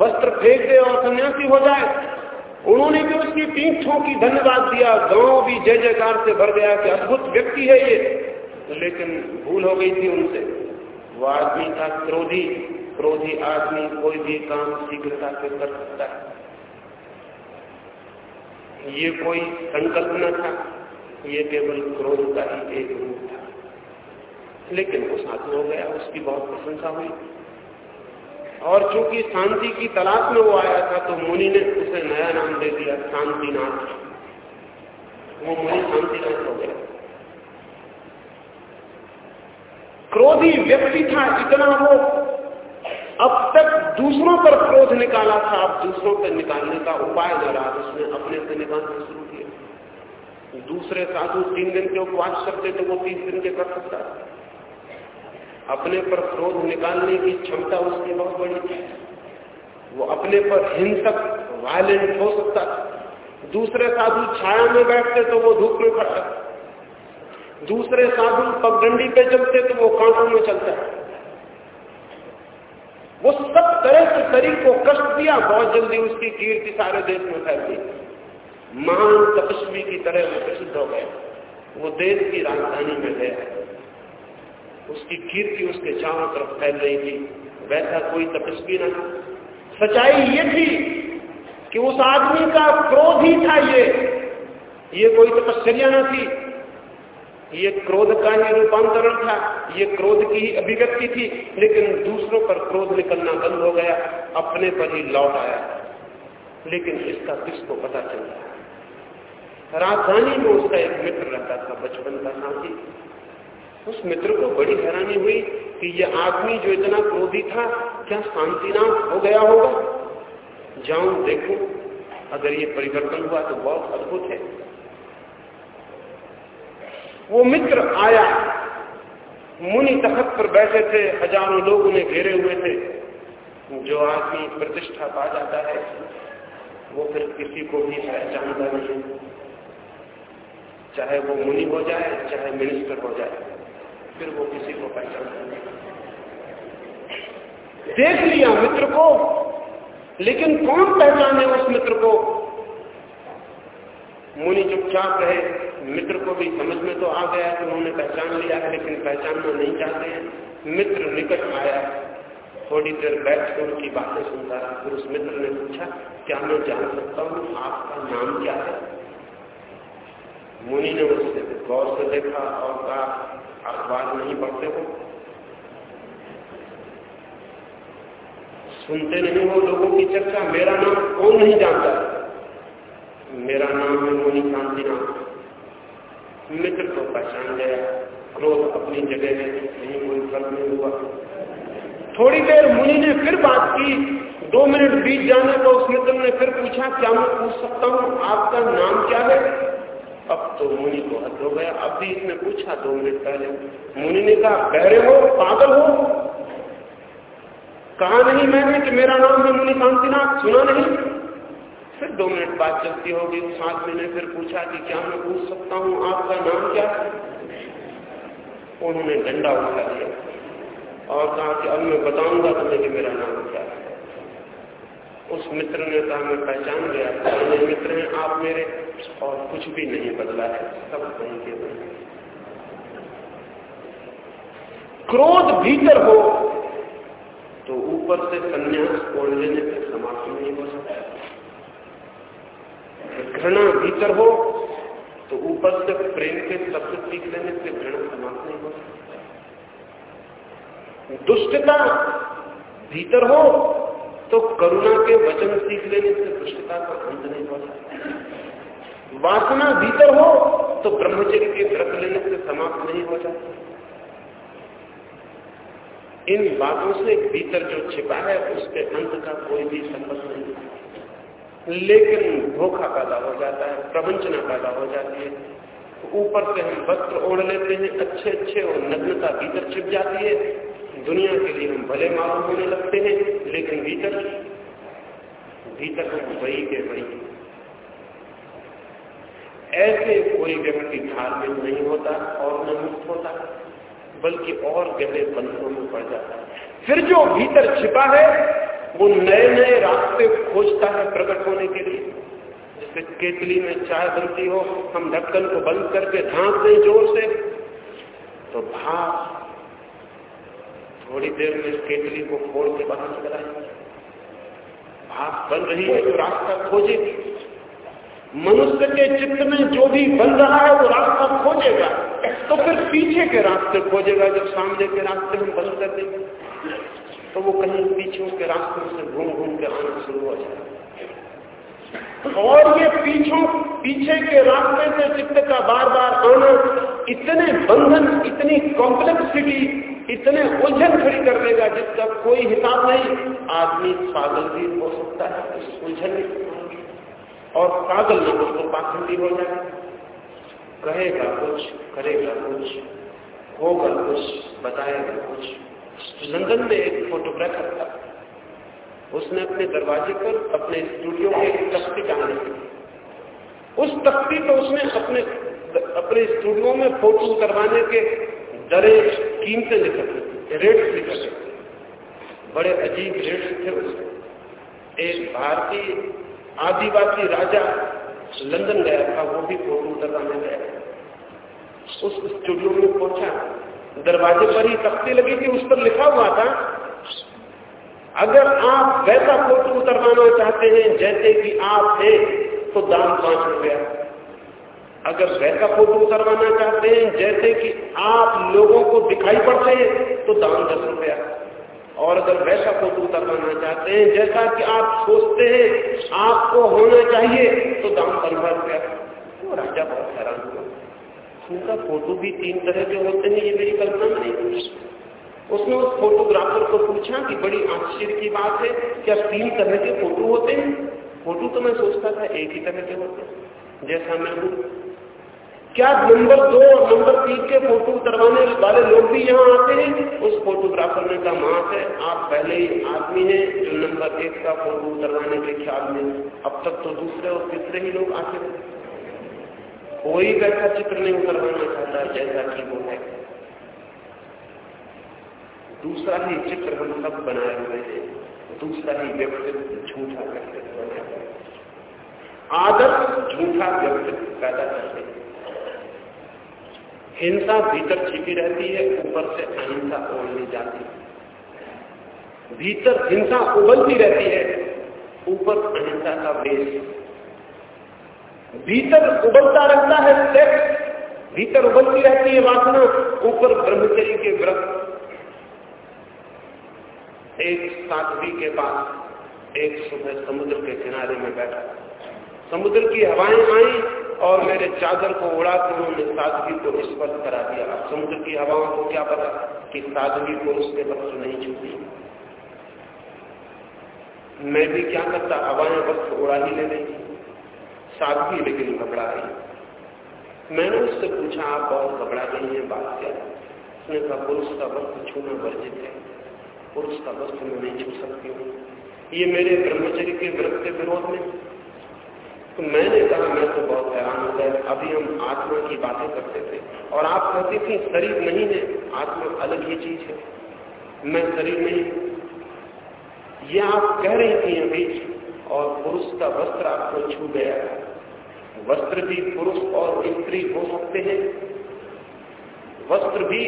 Speaker 1: वस्त्र फेंक दे और सन्यासी हो जाए। उन्होंने भी उसकी पीठ की धन्यवाद दिया। गाँव भी जय जयकार से भर गया कि अद्भुत व्यक्ति है ये। लेकिन भूल हो गई थी उनसे। वो आदमी था क्रोधी क्रोधी आदमी कोई भी काम शीघ्रता से कर सकता है। ये कोई संकल्प न था, ये केवल क्रोध का ही एक रूप था। लेकिन वो साधु हो गया, उसकी बहुत प्रशंसा हुई। और चूँकि शांति की तलाश में वो आया था तो मुनि ने उसे नया नाम दे दिया, शांतिनाथ। वो मुनि शांतिनाथ हो गया। क्रोधी व्यक्ति था, इतना वो अब तक दूसरों पर क्रोध निकाला था, अब दूसरों पर निकालने का उपाय न रहा, उसने अपने से निकालना शुरू किया। दूसरे साधु तीन दिन के उपवास करते तो वो तीस दिन के कर सकता अपने पर क्रोध निकालने की क्षमता उसकी बहुत बड़ी थी। वो अपने पर हिंसक वायलेंट हो सकता दूसरे साधु छाया में बैठते तो वो धूप में खड़ा दूसरे साधु पगडंडी पे चलते तो वो कांटों में चलता है। वो सब तरह से शरीर को कष्ट दिया, बहुत जल्दी उसकी कीर्ति सारे देश में फैल गई। महान तपस्वी की तरह वो प्रसिद्ध हो गया। वो देश की राजधानी में गया। उसकी कीर्ति उसके चारों तरफ़ फैल रही थी वैसा कोई तपस्वी न सच्चाई ये थी कि उस आदमी का क्रोध ही था ये। ये कोई तपस्या न थी। ये क्रोध का ही रूपांतरण था, ये क्रोध की ही अभिव्यक्ति थी, लेकिन दूसरों पर क्रोध निकलना बंद हो गया, अपने पर ही लौट आया। लेकिन इसका किसको पता चल? राजधानी में उसका एक मित्र रहता था, बचपन का साथी। उस मित्र को बड़ी हैरानी हुई कि ये आदमी जो इतना क्रोधी था, क्या शांतिनाश हो गया होगा? जाऊँ, देखूँ, अगर ये परिवर्तन हुआ तो बहुत अद्भुत है। वो मित्र आया। मुनि तखत पर बैठे थे, हज़ारों लोग उन्हें घेरे हुए थे। जो आदमी प्रतिष्ठा पा जाता है, वो फिर किसी को भी पहचानता नहीं। है चाहे वो मुनि हो जाए, चाहे मिनिस्टर हो जाए, फिर वो किसी को पहचानता नहीं। देख लिया मित्र को, लेकिन कौन पहचाने उस मित्र को? मुनि चुपचाप रहे। मित्र को भी समझ में तो आ गया कि उन्होंने पहचान लिया लेकिन पहचानना नहीं चाहते हैं। मित्र निकट आया थोड़ी देर बैठ कर उनकी बातें सुनता रहा। फिर उस मित्र ने पूछा, क्या मैं जान सकता हूँ आपका नाम क्या है? मुनि ने उससे गौर से देखा और कहा अखबार नहीं पढ़ते हो? सुनते नहीं हो लोगों की चर्चा? मेरा नाम कौन नहीं जानता? मेरा नाम है मुनि शांतिनाथ। मित्र को पहचान गया। क्रोध अपनी जगह में नहीं, कोई फ़र्क नहीं हुआ। थोड़ी देर मुनि ने फिर बात की। दो मिनट बीत जाने पर उस मित्र ने फिर पूछा, क्या मैं पूछ सकता हूँ? आपका नाम क्या है? अब तो मुनि को हद हो गया। अब भी इसने पूछा दो मिनट पहले। मुनि ने कहा, बहरे हो, पागल हो? कहा नहीं मैंने कि मेरा नाम है मुनि शांतिनाथ सुना नहीं। फिर दो मिनट बात चलती होगी उस आदमी ने फिर पूछा कि क्या मैं पूछ सकता हूँ, आपका नाम क्या है? उन्होंने डंडा उठा दिया और कहा कि अब मैं बताऊँगा तुम्हें कि मेरा नाम क्या है। उस मित्र ने कहा, मैं पहचान गया, पुराने मित्र हैं, आप मेरे और कुछ भी नहीं बदला है, सब वही के वही। क्रोध भीतर हो तो ऊपर से संन्यास ओढ़ लेने से समाप्त नहीं हो सकता। घृणा भीतर हो तो ऊपर से प्रेम के शब्द सीख लेने से घृणा समाप्त नहीं हो सकती। दुष्टता भीतर हो तो करुणा के वचन सीख लेने से दुष्टता का अंत नहीं हो सकता। वासना भीतर हो तो ब्रह्मचर्य के व्रत लेने से समाप्त नहीं हो जाता इन बातों से भीतर जो छिपा है, उसके अंत का कोई भी संबंध नहीं लेकिन धोखा पैदा हो जाता है, प्रवंचना पैदा हो जाती है। ऊपर से हम वस्त्र ओढ़ लेते हैं अच्छे अच्छे और नग्नता भीतर छिप जाती है। दुनिया के लिए हम भले मालूम होने लगते हैं, लेकिन भीतर भीतर हम वही के वही। ऐसे कोई व्यक्ति धार्मिक नहीं होता और न मुक्त होता, बल्कि और गहरे बंधनों में पड़ जाता है। फिर जो भीतर छिपा है वो नए नए रास्ते खोजता है प्रकट होने के लिए। जैसे केतली में चाय बनती हो, हम ढक्कन को बंद करके ढांक दें ज़ोर से तो भाप थोड़ी देर में केतली को खोल के बाहर निकल आएगी भाप बन रही है तो रास्ता खोजेगी। मनुष्य के चित्त में जो भी बन रहा है, वो रास्ता खोजेगा। तो फिर पीछे के रास्ते खोजेगा, जब सामने के रास्ते हम बंद कर देंगे। तो वो कहीं पीछे के रास्ते से घूम घूम के आना शुरू हो जाए और ये पीछों, पीछे के रास्ते से चित्त का बार बार आना, इतने बंधन, इतनी कॉम्प्लेक्सिटी इतने उलझन खड़ी कर देगा जिसका कोई हिसाब नहीं। आदमी पागल भी हो सकता है उस उलझन और पागल हो तो पाखंडी हो जाए कहेगा कुछ, करेगा कुछ, होगा कुछ, बताएगा कुछ। लंदन में एक फोटोग्राफर था। उसने अपने दरवाजे पर अपने स्टूडियो में एक तख्ती टांगी उस तख्ती पर उसने अपने अपने स्टूडियो में फ़ोटो उतरवाने के दरे कीमतें लिख रखे रेट लिख रखे बड़े अजीब रेट थे उसमें एक भारतीय आदिवासी राजा लंदन गया था, वो भी फ़ोटो उतरवाने गया। उस स्टूडियो में पहुँचा। दरवाजे पर ही तख्ती लगी थी, उस पर लिखा हुआ था, अगर आप वैसा फ़ोटो उतरवाना चाहते हैं, जैसे कि आप हैं तो दाम पाँच रुपया। अगर वैसा फ़ोटो उतरवाना चाहते हैं, जैसे कि आप लोगों को दिखाई पड़ते हैं तो दाम दस रुपया। और अगर वैसा फ़ोटो उतरवाना चाहते हैं, जैसा कि आप सोचते हैं, आपको होना चाहिए तो दाम पंद्रह रुपया। वो राजा बहुत हैरान हुआ। उनका फ़ोटो भी तीन तरह के होते हैं, ये मेरी कल्पना नहीं उसने उस फोटोग्राफर को पूछा कि बड़ी आश्चर्य की बात है, क्या तीन तरह के फ़ोटो होते हैं? फ़ोटो तो मैं सोचता था एक ही तरह के होते हैं, जैसा मैं हूँ। क्या नंबर दो और नंबर तीन के फ़ोटो उतरवाने वाले लोग भी यहाँ आते हैं? उस फोटोग्राफर ने कहा, माँ है आप पहले ही आदमी हैं, जो नंबर एक का फ़ोटो उतरवाने के ख्याल में अब तक तो दूसरे और तीसरे ही लोग आते हैं। कोई वैसा चित्र नहीं उतरवाना चाहता जैसा कि वो है। दूसरा ही चित्र हम सब बनाए हुए हैं, दूसरा ही व्यक्तित्व झूठा व्यक्तित्व बनाए हुए आदर्श झूठा व्यक्तित्व पैदा करते हैं। हिंसा भीतर छिपी रहती है, ऊपर से अहिंसा ओढ़ जाती है। भीतर हिंसा उबलती रहती है, ऊपर अहिंसा का बेस भीतर उबलता रहता है सेक्स भीतर उबलती रहती है वासना, ऊपर ब्रह्मचर्य के व्रत। एक साध्वी के पास एक सुबह समुद्र के किनारे में बैठा। समुद्र की हवाएँ आई और मेरे चादर को उड़ा के उन्होंने साधवी को स्पर्श करा दिया। समुद्र की हवाओं को क्या पता कि साधवी को उसके वस्त्र नहीं छूती। मैं भी क्या करता? हवाएँ वस्त्र उड़ा ही ले रही साधवी लेकिन घबरा रही मैंने उससे पूछा, आप बहुत घबरा गई है? बात क्या उसने कहा, पुरुष का वस्त्र छूना वर्जित है। पुरुष का वस्त्र मैं नहीं छू सकती हूँ। ये मेरे ब्रह्मचर्य के व्रत के विरोध में तो मैंने कहा, मैं तो बहुत हैरान हो गया। अभी हम आत्मा की बातें करते थे और आप कहती थी, शरीर नहीं है, आत्मा अलग ही चीज़ है। मैं शरीर नहीं ये आप कह रही थी अभी और पुरुष का वस्त्र आपको छू गया वस्त्र भी पुरुष और स्त्री हो सकते हैं। वस्त्र भी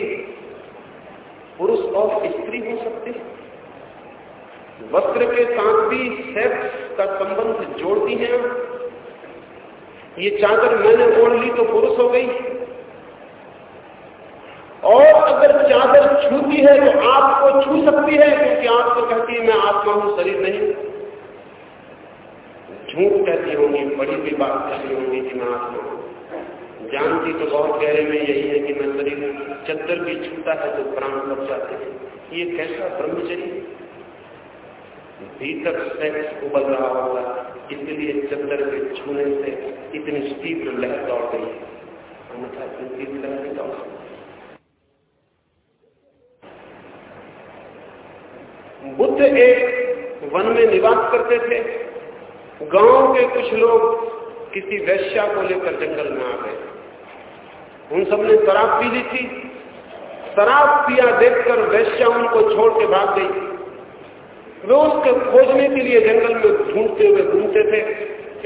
Speaker 1: पुरुष और स्त्री हो सकते हैं। वस्त्र के साथ भी सेक्स का संबंध जोड़ती है ये चादर मैंने ओढ़ ली तो पुरुष हो गई। और अगर चादर छूती है तो आपको छू सकती है, क्योंकि आप तो कहती है, मैं आत्मा हूँ, शरीर नहीं। झूठ कहती होंगी, बड़ी भी बात कहती होंगी कि मैं हूँ जानती तो बहुत गहरे में यही है कि मैं शरीर चद्दर भी छूता है तो प्राण लग जाते हैं। ये कैसा ब्रह्मचर्य? भीतर सेक्स उबल रहा होगा, इसलिए चद्दर के छूने से इतनी तीव्र लहर दौड़ गई अन्यथा इतनी तीव्र लहर नहीं दौड़ बुद्ध एक वन में निवास करते थे। गाँव के कुछ लोग किसी वैश्या को लेकर जंगल में आ गए। उन सबने शराब पी ली थी। शराब पिया देखकर वैश्या उनको छोड़ के भाग गई। वे उसके खोजने के लिए जंगल में ढूंढते हुए घूमते थे।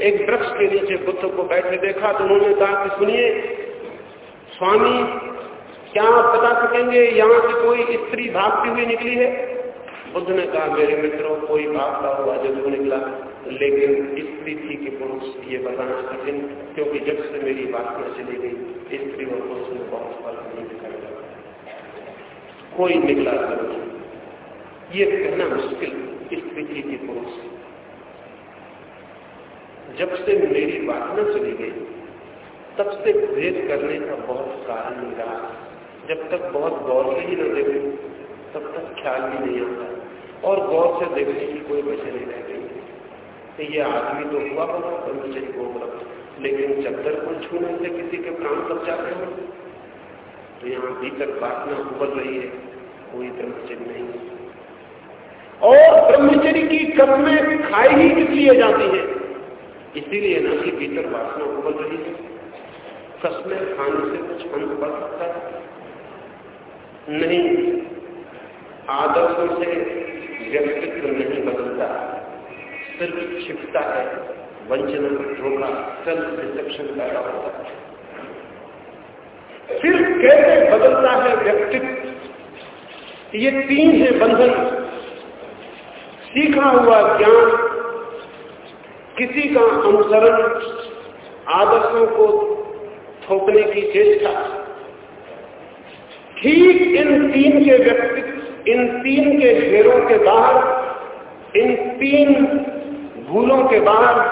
Speaker 1: एक वृक्ष के नीचे बुद्ध को बैठे देखा तो उन्होंने कहा कि सुनिए, स्वामी, क्या आप बता सकेंगे यहाँ से कोई स्त्री भागती हुई निकली है? बुद्ध ने कहा, मेरे मित्रों, कोई भागता हुआ ज़रूर निकला। लेकिन स्त्री थी कि पुरुष ये बताना कठिन क्योंकि जब से मेरी बात में चली गई स्त्री और पुरुष में बहुत फ़र्क नहीं दिखाई कोई निकला ये कहना मुश्किल स्त्री थी कि पुरुष जब से मेरी बात न चली गई, तब से भेद करने का बहुत कारण नहीं रहा जब तक बहुत गौर से ही न देखू, तब तक ख्याल भी नहीं आता। और गौर से देखने की कोई वजह नहीं रह गई तो ये आदमी तो हुआ होगा ब्रह्मचर्य को उपलब्ध लेकिन चक्कर को छूने से किसी के प्राण तक जाते हो तो यहाँ भीतर वासना उबल रही है, कोई ब्रह्मचर्य नहीं और ब्रह्मचर्य की कस्में खाई ही इसलिए जाती है? इसीलिए ना कि भीतर वासना उबल रही है। कस्में खाने से कुछ अंत बढ़ सकता है। नहीं, आदर्शों से व्यक्तित्व नहीं बदलता। सिर्फ़ छिपता है। वंचना धोखा सेल्फ डिसेप्शन पैदा होता है। फिर कैसे बदलता है व्यक्तित्व? ये तीन है बंधन। सीखा हुआ ज्ञान, किसी का अनुसरण, आदर्शों को थोपने की चेष्टा। ठीक इन तीन के व्यक्तित्व, इन तीन के घेरों के बाहर, इन तीन भूलों के बाहर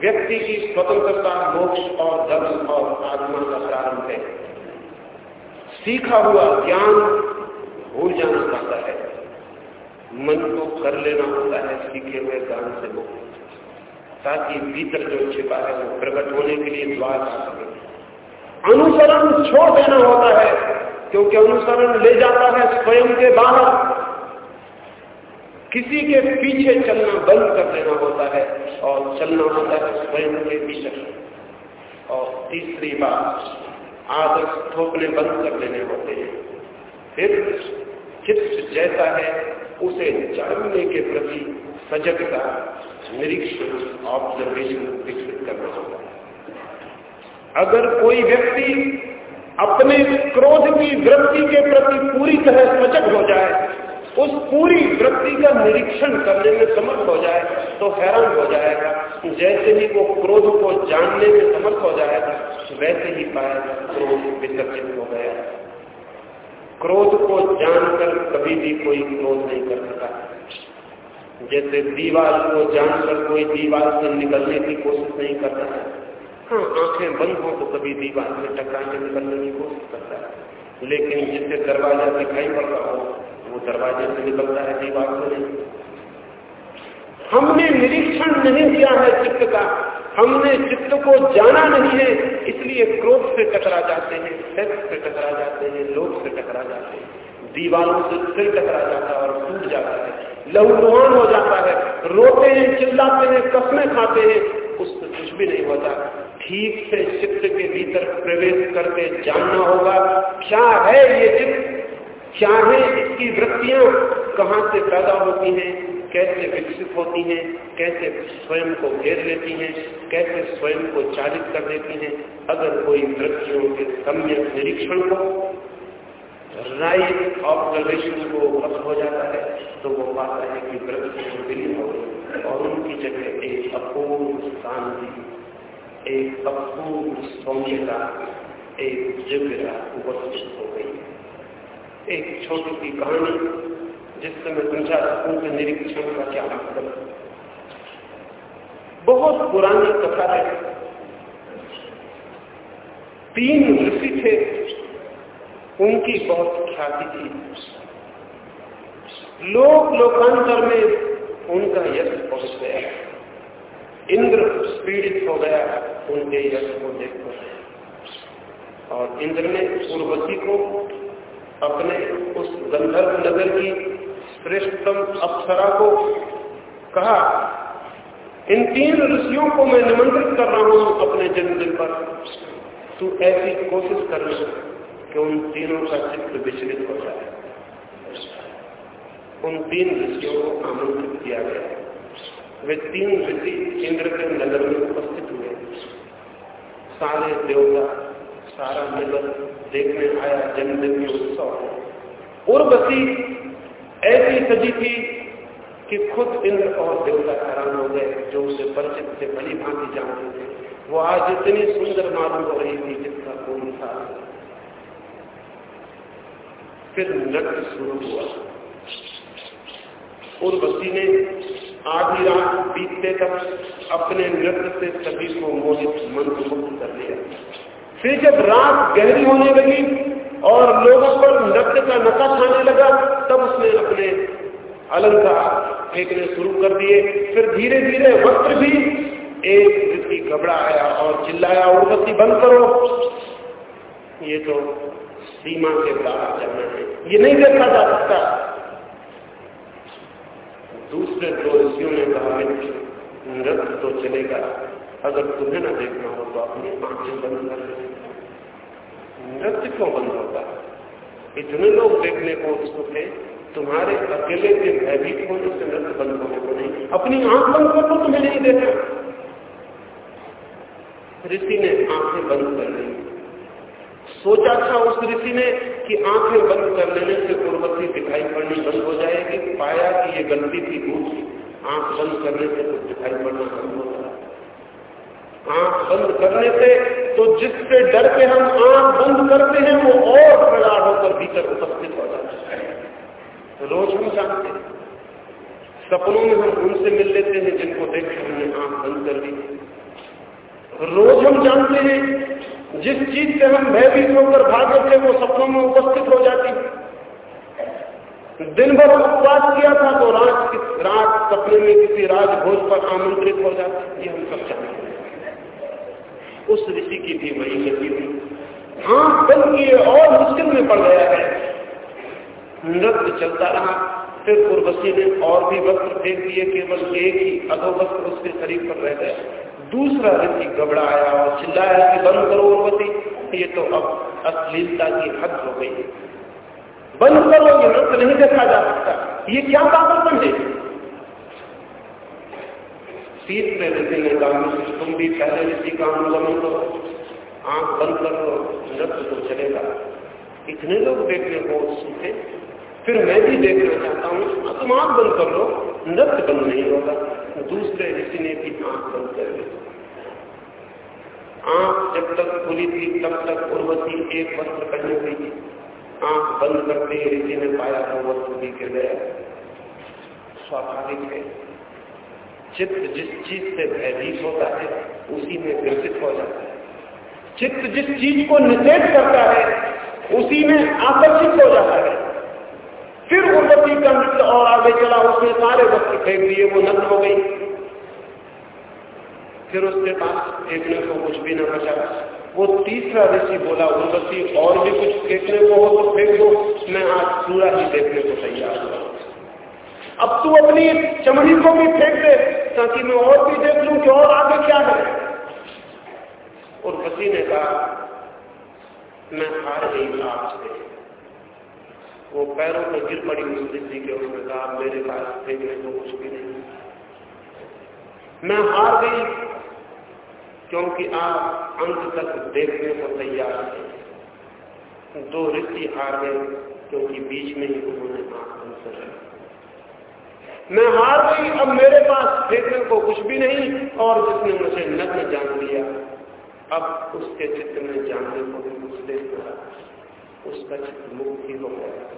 Speaker 1: व्यक्ति की स्वतंत्रता, मोक्ष और धर्म और आत्मा का प्रारंभ है। सीखा हुआ ज्ञान भूल जाना चाहता है। मन को कर लेना होता है, सीखे हुए ज्ञान से मुक्त। ताकि भीतर जो छिपा है, वो प्रकट होने के लिए द्वार आ सके। अनुसरण छोड़ देना होता है, क्योंकि अनुसरण ले जाता है स्वयं के बाहर। किसी के पीछे चलना बंद कर देना होता है और चलना होता है स्वयं के भीतर। और तीसरी बात, आदर्श थोपने बंद कर देने होते हैं। फिर चित्त जैसा है, उसे जानने के प्रति सजगता, निरीक्षण ऑब्जर्वेशन विकसित करना होगा अगर कोई व्यक्ति अपने क्रोध की वृत्ति के प्रति पूरी तरह सजग हो जाए उस पूरी वृत्ति का निरीक्षण करने में समर्थ हो जाए तो हैरान हो जाएगा। जैसे ही वो क्रोध को जानने में समर्थ हो जाएगा, वैसे ही पाएगा क्रोध विसर्जित हो गया। क्रोध को जानकर कभी भी कोई क्रोध नहीं कर सका जैसे दीवार को जानकर कोई दीवार से निकलने की कोशिश नहीं करता है। हाँ आँखें बंद हो तो कभी दीवार से टकरा के निकलने की कोशिश करता है। लेकिन जिससे दरवाज़ा दिखाई पड़ता हो, वो दरवाजे से निकलता है दीवार से नहीं। हमने निरीक्षण नहीं किया है चित्त का। हमने चित्त को जाना नहीं है, इसलिए क्रोध से टकरा जाते हैं, सेक्स से टकरा जाते हैं लोग से टकरा जाते हैं। दीवारों से सिर टकरा जाता है और टूट जाता है, लहूलुहान हो जाता है। रोते हैं, चिल्लाते हैं, कसमें खाते हैं, उससे कुछ भी नहीं होता। ठीक से चित्त के भीतर प्रवेश करके जानना होगा, क्या है ये चित्त? क्या है इसकी वृत्तियाँ? कहाँ से पैदा होती हैं? कैसे विकसित होती हैं? कैसे स्वयं को घेर लेती हैं? कैसे स्वयं को चालित कर देती हैं? अगर कोई वृत्तियों के सम्यक निरीक्षण को राइट ऑब्जर्वेशन को उपलब्ध हो जाता है तो वो पाता है कि वृत्तियाँ विलीन हो गई और उनकी जगह एक अपूर्ण शांति एक अपूर्ण सौम्यता एक जगह उपस्थित हो गई। एक छोटी सी कहानी, जिससे मैं समझा सकूँ कि निरीक्षण का क्या मतलब बहुत पुरानी कथा है। तीन ऋषि थे, उनकी बहुत ख्याति थी। लोक लोकांतर में उनका यश पहुँच गया। इंद्र पीड़ित हो गया, उनके यश को देखकर और इंद्र ने उर्वशी को अपने उस गंधर्व नगर की श्रेष्ठतम अप्सरा को कहा, इन तीन ऋषियों को मैं निमंत्रित कर रहा हूँ अपने जन्मदिन पर। तू ऐसी कोशिश कर कि उन तीनों का चित्र विचलित हो जाए। उन तीन ऋषियों को आमंत्रित किया गया। वे तीन ऋषि इंद्र के नगर में उपस्थित हुए। सारे देवता, सारा नगर देखने आया जन्मदिन के उत्सव उर्वशी ऐसी सजी थी कि खुद इंद्र और देवता हैरान हो गए, जो उसे परिचित से भली भांति जानते थे। वो आज इतनी सुंदर मालूम हो रही थी जिसका कोई था। फिर नृत्य शुरू हुआ। उर्वशी ने आधी रात बीतते तक अपने नृत्य से सभी को मोहित मंत्रमुक्त कर लिया फिर जब रात गहरी होने लगी और लोगों पर नृत्य का नशा छाने लगा, तब उसने अपने अलंकार फेंकने शुरू कर दिए। फिर धीरे धीरे वस्त्र भी एक व्यक्ति घबरा आया और चिल्लाया उर्वशी बंद करो। ये तो सीमा के बाहर जाना है। ये नहीं देखा जा सकता। दूसरे दो ऋषियों ने कहा मित्र नृत्य तो चलेगा। अगर तुम्हें ना देखना हो तो अपनी आँखें बंद कर नृत्य क्यों बंद होता? है इतने लोग देखने को उत्सुक है तुम्हारे अकेले के भयभीत होने से नृत्य बंद होने को नहीं। अपनी आँख बंद कर लो तुम्हें नहीं देखा ऋषि ने आँखें बंद कर ली सोचा था उस ऋषि ने कि आँखें बंद कर लेने से उर्वती दिखाई पड़नी बंद हो जाएगी। पाया कि ये गलती थी भूख आँख बंद करने से कुछ दिखाई पड़ना बंद हो रहा आँख बंद करने से तो जिससे डर के हम आँख बंद करते हैं, वो और प्रगाढ़ होकर भीतर उपस्थित हो जाता है। रोज हम जानते हैं। सपनों में हम उनसे मिल लेते हैं जिनको देख हमने आँख बंद कर दी। रोज हम जानते हैं जिस चीज़ से हम भयभीत होकर भागे थे वो सपनों में उपस्थित हो जाती। दिन भर उपवास किया था तो रात रात सपने में किसी राजभोज पर आमंत्रित हो जाती। ये हम सब जानते हैं। उस ऋषि की भी वही गति आँख बंद किए और मुश्किल में पड़ गया है। नृत्य चलता रहा। फिर उर्वशी ने और भी वस्त्र फेंक दिए, केवल एक ही अधो वस्त्र उसके शरीर पर रह गया। दूसरा ऋषि घबराया और चिल्लाया कि बंद करो उर्वशी ये तो अब अश्लीलता की हद हो गई बंद करो, ये नृत्य नहीं देखा जा सकता। ये क्या पागलपन है? तीसरे ऋषि ने कहा तुम भी पहले ऋषि का अनुगमन करो आँख बंद कर लो नृत्य तो चलेगा। इतने लोग देखने को सीखे फिर मैं भी देखना चाहता हूँ, तुम आँख बंद कर लो, नृत्य बंद नहीं होगा। दूसरे ऋषि ने भी आँख बंद कर ली। आँख जब तक खुली थी, तब तक उर्वशी एक वस्त्र पहने हुई थी। आँख बंद करते ही ऋषि ने पाया था वस्त्र भी गिर गया। स्वाभाविक है। चित्त जिस चीज़ से भयभीत होता है, उसी में ग्रसित हो जाता है। चित्त जिस चीज़ को निषेध करता है, उसी में आकर्षित हो जाता है। फिर वो उर्वती का नृत्य और आगे चला, उसने सारे वस्त्र फेंक दिए, वो नग्न हो गई। फिर उसके पास फेंकने को कुछ भी न बचा। वो तीसरा ऋषि बोला उर्वती और भी कुछ फेंकने को हो तो फेंक दो, मैं आज पूरा ही देखने को तैयार हूँ। अब तू अपनी चमड़ी को भी फेंक दे, ताकि मैं और भी देख लू कि और आगे क्या है। उर्वशी ने कहा, मैं हार गई आपसे वो पैरों में गिर पड़ी उस ऋषि के उसने कहा मेरे पास फेंकने को कुछ भी नहीं। मैं हार गई, क्योंकि आप अंत तक देखने को तैयार थे। दो ऋषि हार गए, क्योंकि बीच में ही उन्होंने कर मैं हार गई, अब मेरे पास फेंकने को कुछ भी नहीं, और जिसने मुझे नग्न जान लिया, अब उसके चित्र में जानने को भी कुछ उसका चित्त ही हो। गया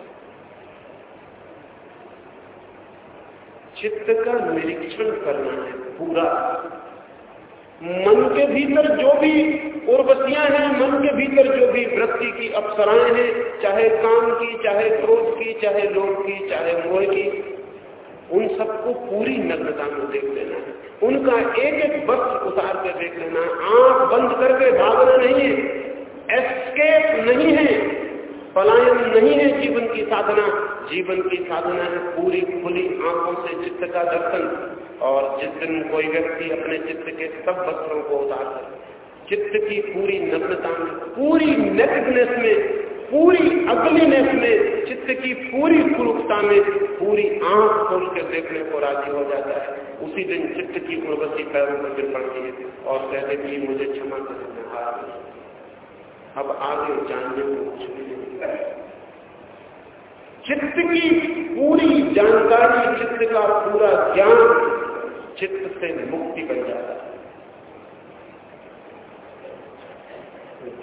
Speaker 1: चित्त का निरीक्षण करना है पूरा। मन के भीतर जो भी उर्वतियाँ हैं, मन के भीतर जो भी वृत्ति की अप्सराएँ हैं, चाहे काम की, चाहे क्रोध की, चाहे लोभ की, चाहे मोह की, उन सबको पूरी नग्नता में देख लेना है। उनका एक एक वस्त्र उतार कर देख लेना आँख बंद करके भागना नहीं है। एस्केप नहीं है। पलायन नहीं है जीवन की साधना। जीवन की साधना है पूरी खुली आँखों से चित्त का दर्शन। और जिस दिन कोई व्यक्ति अपने चित्त के सब वस्त्रों को उतार कर चित्त की पूरी नग्नता में, पूरी नेगनेस में, पूरी अगलीनेस में, चित्त की पूरी कुरुकता में, पूरी आँख खोल के देखने को राज़ी हो जाता है। उसी दिन चित्त की उर्वशी पैरों पर गिर पड़ती है और कहते कि मुझे क्षमा करने हार अब आगे जानने को कुछ भी नहीं चित्त की पूरी जानकारी, चित्त का पूरा ज्ञान चित्त से मुक्ति बन जाता है।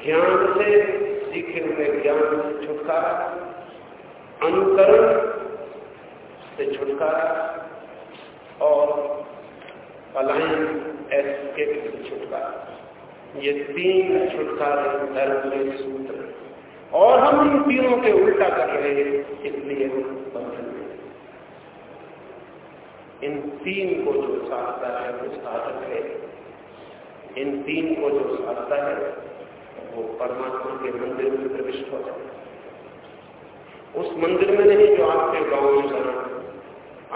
Speaker 1: ज्ञान से, सीखे हुए ज्ञान से छुटकारा अनुकरण से छुटकारा, और पलायन, एस्केप से छुटकारा। ये तीन छुटकारे धर्म के सूत्र और हम इन तीनों के उल्टा कर रहे हैं, इसलिए हम बंधन में इन तीन को जो साधता है, वो साधक है। इन तीन को जो साधता है, वो परमात्मा के मंदिर में प्रविष्ट हो जाए उस मंदिर में नहीं, जो आपके गाँव में बना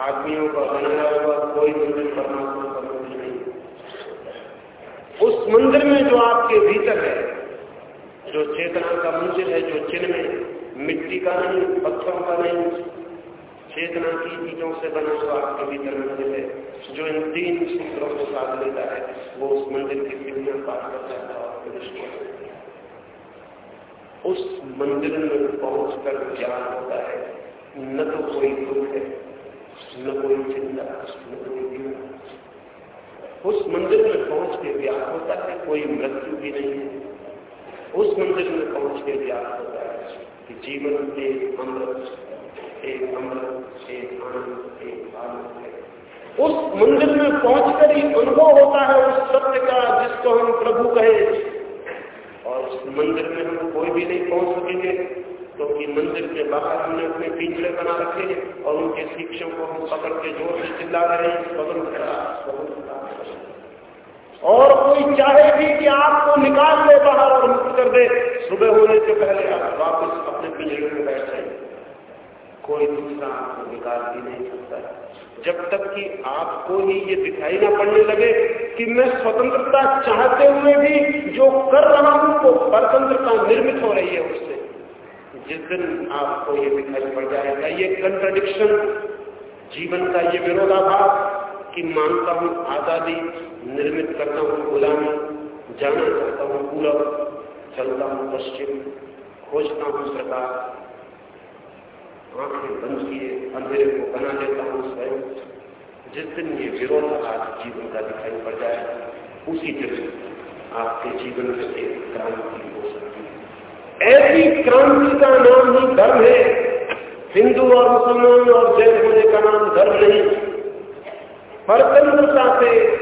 Speaker 1: आदमियों का बनाया हुआ कोई मंदिर परमात्मा उस मंदिर में जो आपके भीतर है, जो चेतना का मंदिर है, जो चिन्ह में, मिट्टी का नहीं, पत्थरों का नहीं, चेतना की चीज़ों से बना हुआ आपके भीतर मंदिर है, जो इन तीन सूत्रों को साथ लेता है, वो उस मंदिर की सीढ़ियाँ पार कर जाता है प्रविष्ट हो। उस मंदिर में पहुंचकर ज्ञान होता है, न तो कोई दुख है, न कोई चिंता, न कोई जीवन उस मंदिर में पहुँच के ज्ञान होता है, कोई मृत्यु भी नहीं है। उस मंदिर में पहुँच के ज्ञान होता है कि जीवन एक अमृत एक अमृत, एक आनंद एक आनंद है। उस मंदिर में पहुंचकर ही अनुभव होता है उस सत्य का जिसको हम प्रभु कहे। और उस मंदिर में हम कोई भी नहीं पहुँच सकेंगे। क्योंकि तो मंदिर के बाहर हमने अपने पिंजरे बना रखे हैं और उनके शिक्षकों को हम पकड़ के ज़ोर से चिल्ला रहे हैं स्वतंत्रता स्वतंत्रता और कोई चाहे भी कि आपको निकाल ले बाहर और मुक्त कर दे, सुबह होने से पहले आप वापस अपने पिंजरे में बैठ जाए कोई दूसरा आपको निकाल भी नहीं सकता। जब तक कि आपको ही ये दिखाई ना पड़ने लगे कि मैं स्वतंत्रता चाहते हुए भी जो कर रहा हूँ, वो परतंत्रता निर्मित हो रही है उससे। जिस दिन आपको ये दिखाई पड़ जाएगा, ये कंट्रडिक्शन जीवन का ये विरोधाभास कि मानता हूँ आज़ादी, निर्मित करता हूँ गुलामी, जाना चाहता हूँ पूरब, चलता हूँ पश्चिम, खोजता हूँ सरकार, आँखें बंद किए, अंधेरे को बना लेता हूँ स्वयं। जिस दिन ये विरोध आज जीवन का दिखाई पड़ जाए उसी दिन आपके जीवन में एक क्रांति हो सकती ऐसी क्रांति का नाम ही धर्म है। हिंदू और मुसलमान और जैन होने का नाम धर्म नहीं। परतंत्रता से,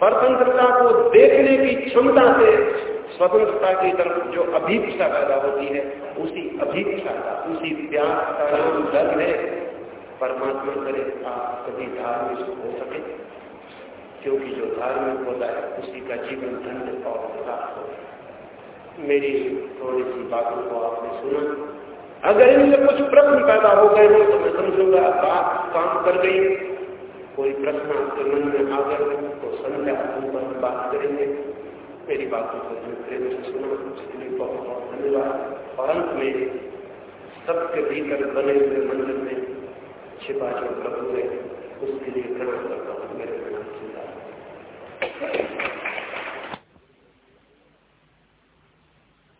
Speaker 1: परतंत्रता को देखने की क्षमता से स्वतंत्रता की तरफ़ जो अभीक्षा पैदा होती है, उसी अभीक्षा का, उसी प्यास का नाम धर्म है। परमात्मा करे आप कभी धार्मिक हो सके, क्योंकि जो धार्मिक होता है, उसी का जीवन धन्य और प्राप्त हो। मेरी थोड़ी सी बातों को आपने सुना। अगर इनसे कुछ प्रश्न पैदा हो गए हो तो मैं समझूँगा बात काम कर गई। कोई प्रश्न आपके मन में आ गए तो संध्या पर बात करेंगे। मेरी बातों को जो प्रेम से सुना, उसके लिए बहुत बहुत धन्यवाद। और अंत में, सबके भीतर बने हुए मंदिर में छिपा जो प्रभु है, उसके लिए प्रणाम करता हूँ, मेरे प्रणाम चिंता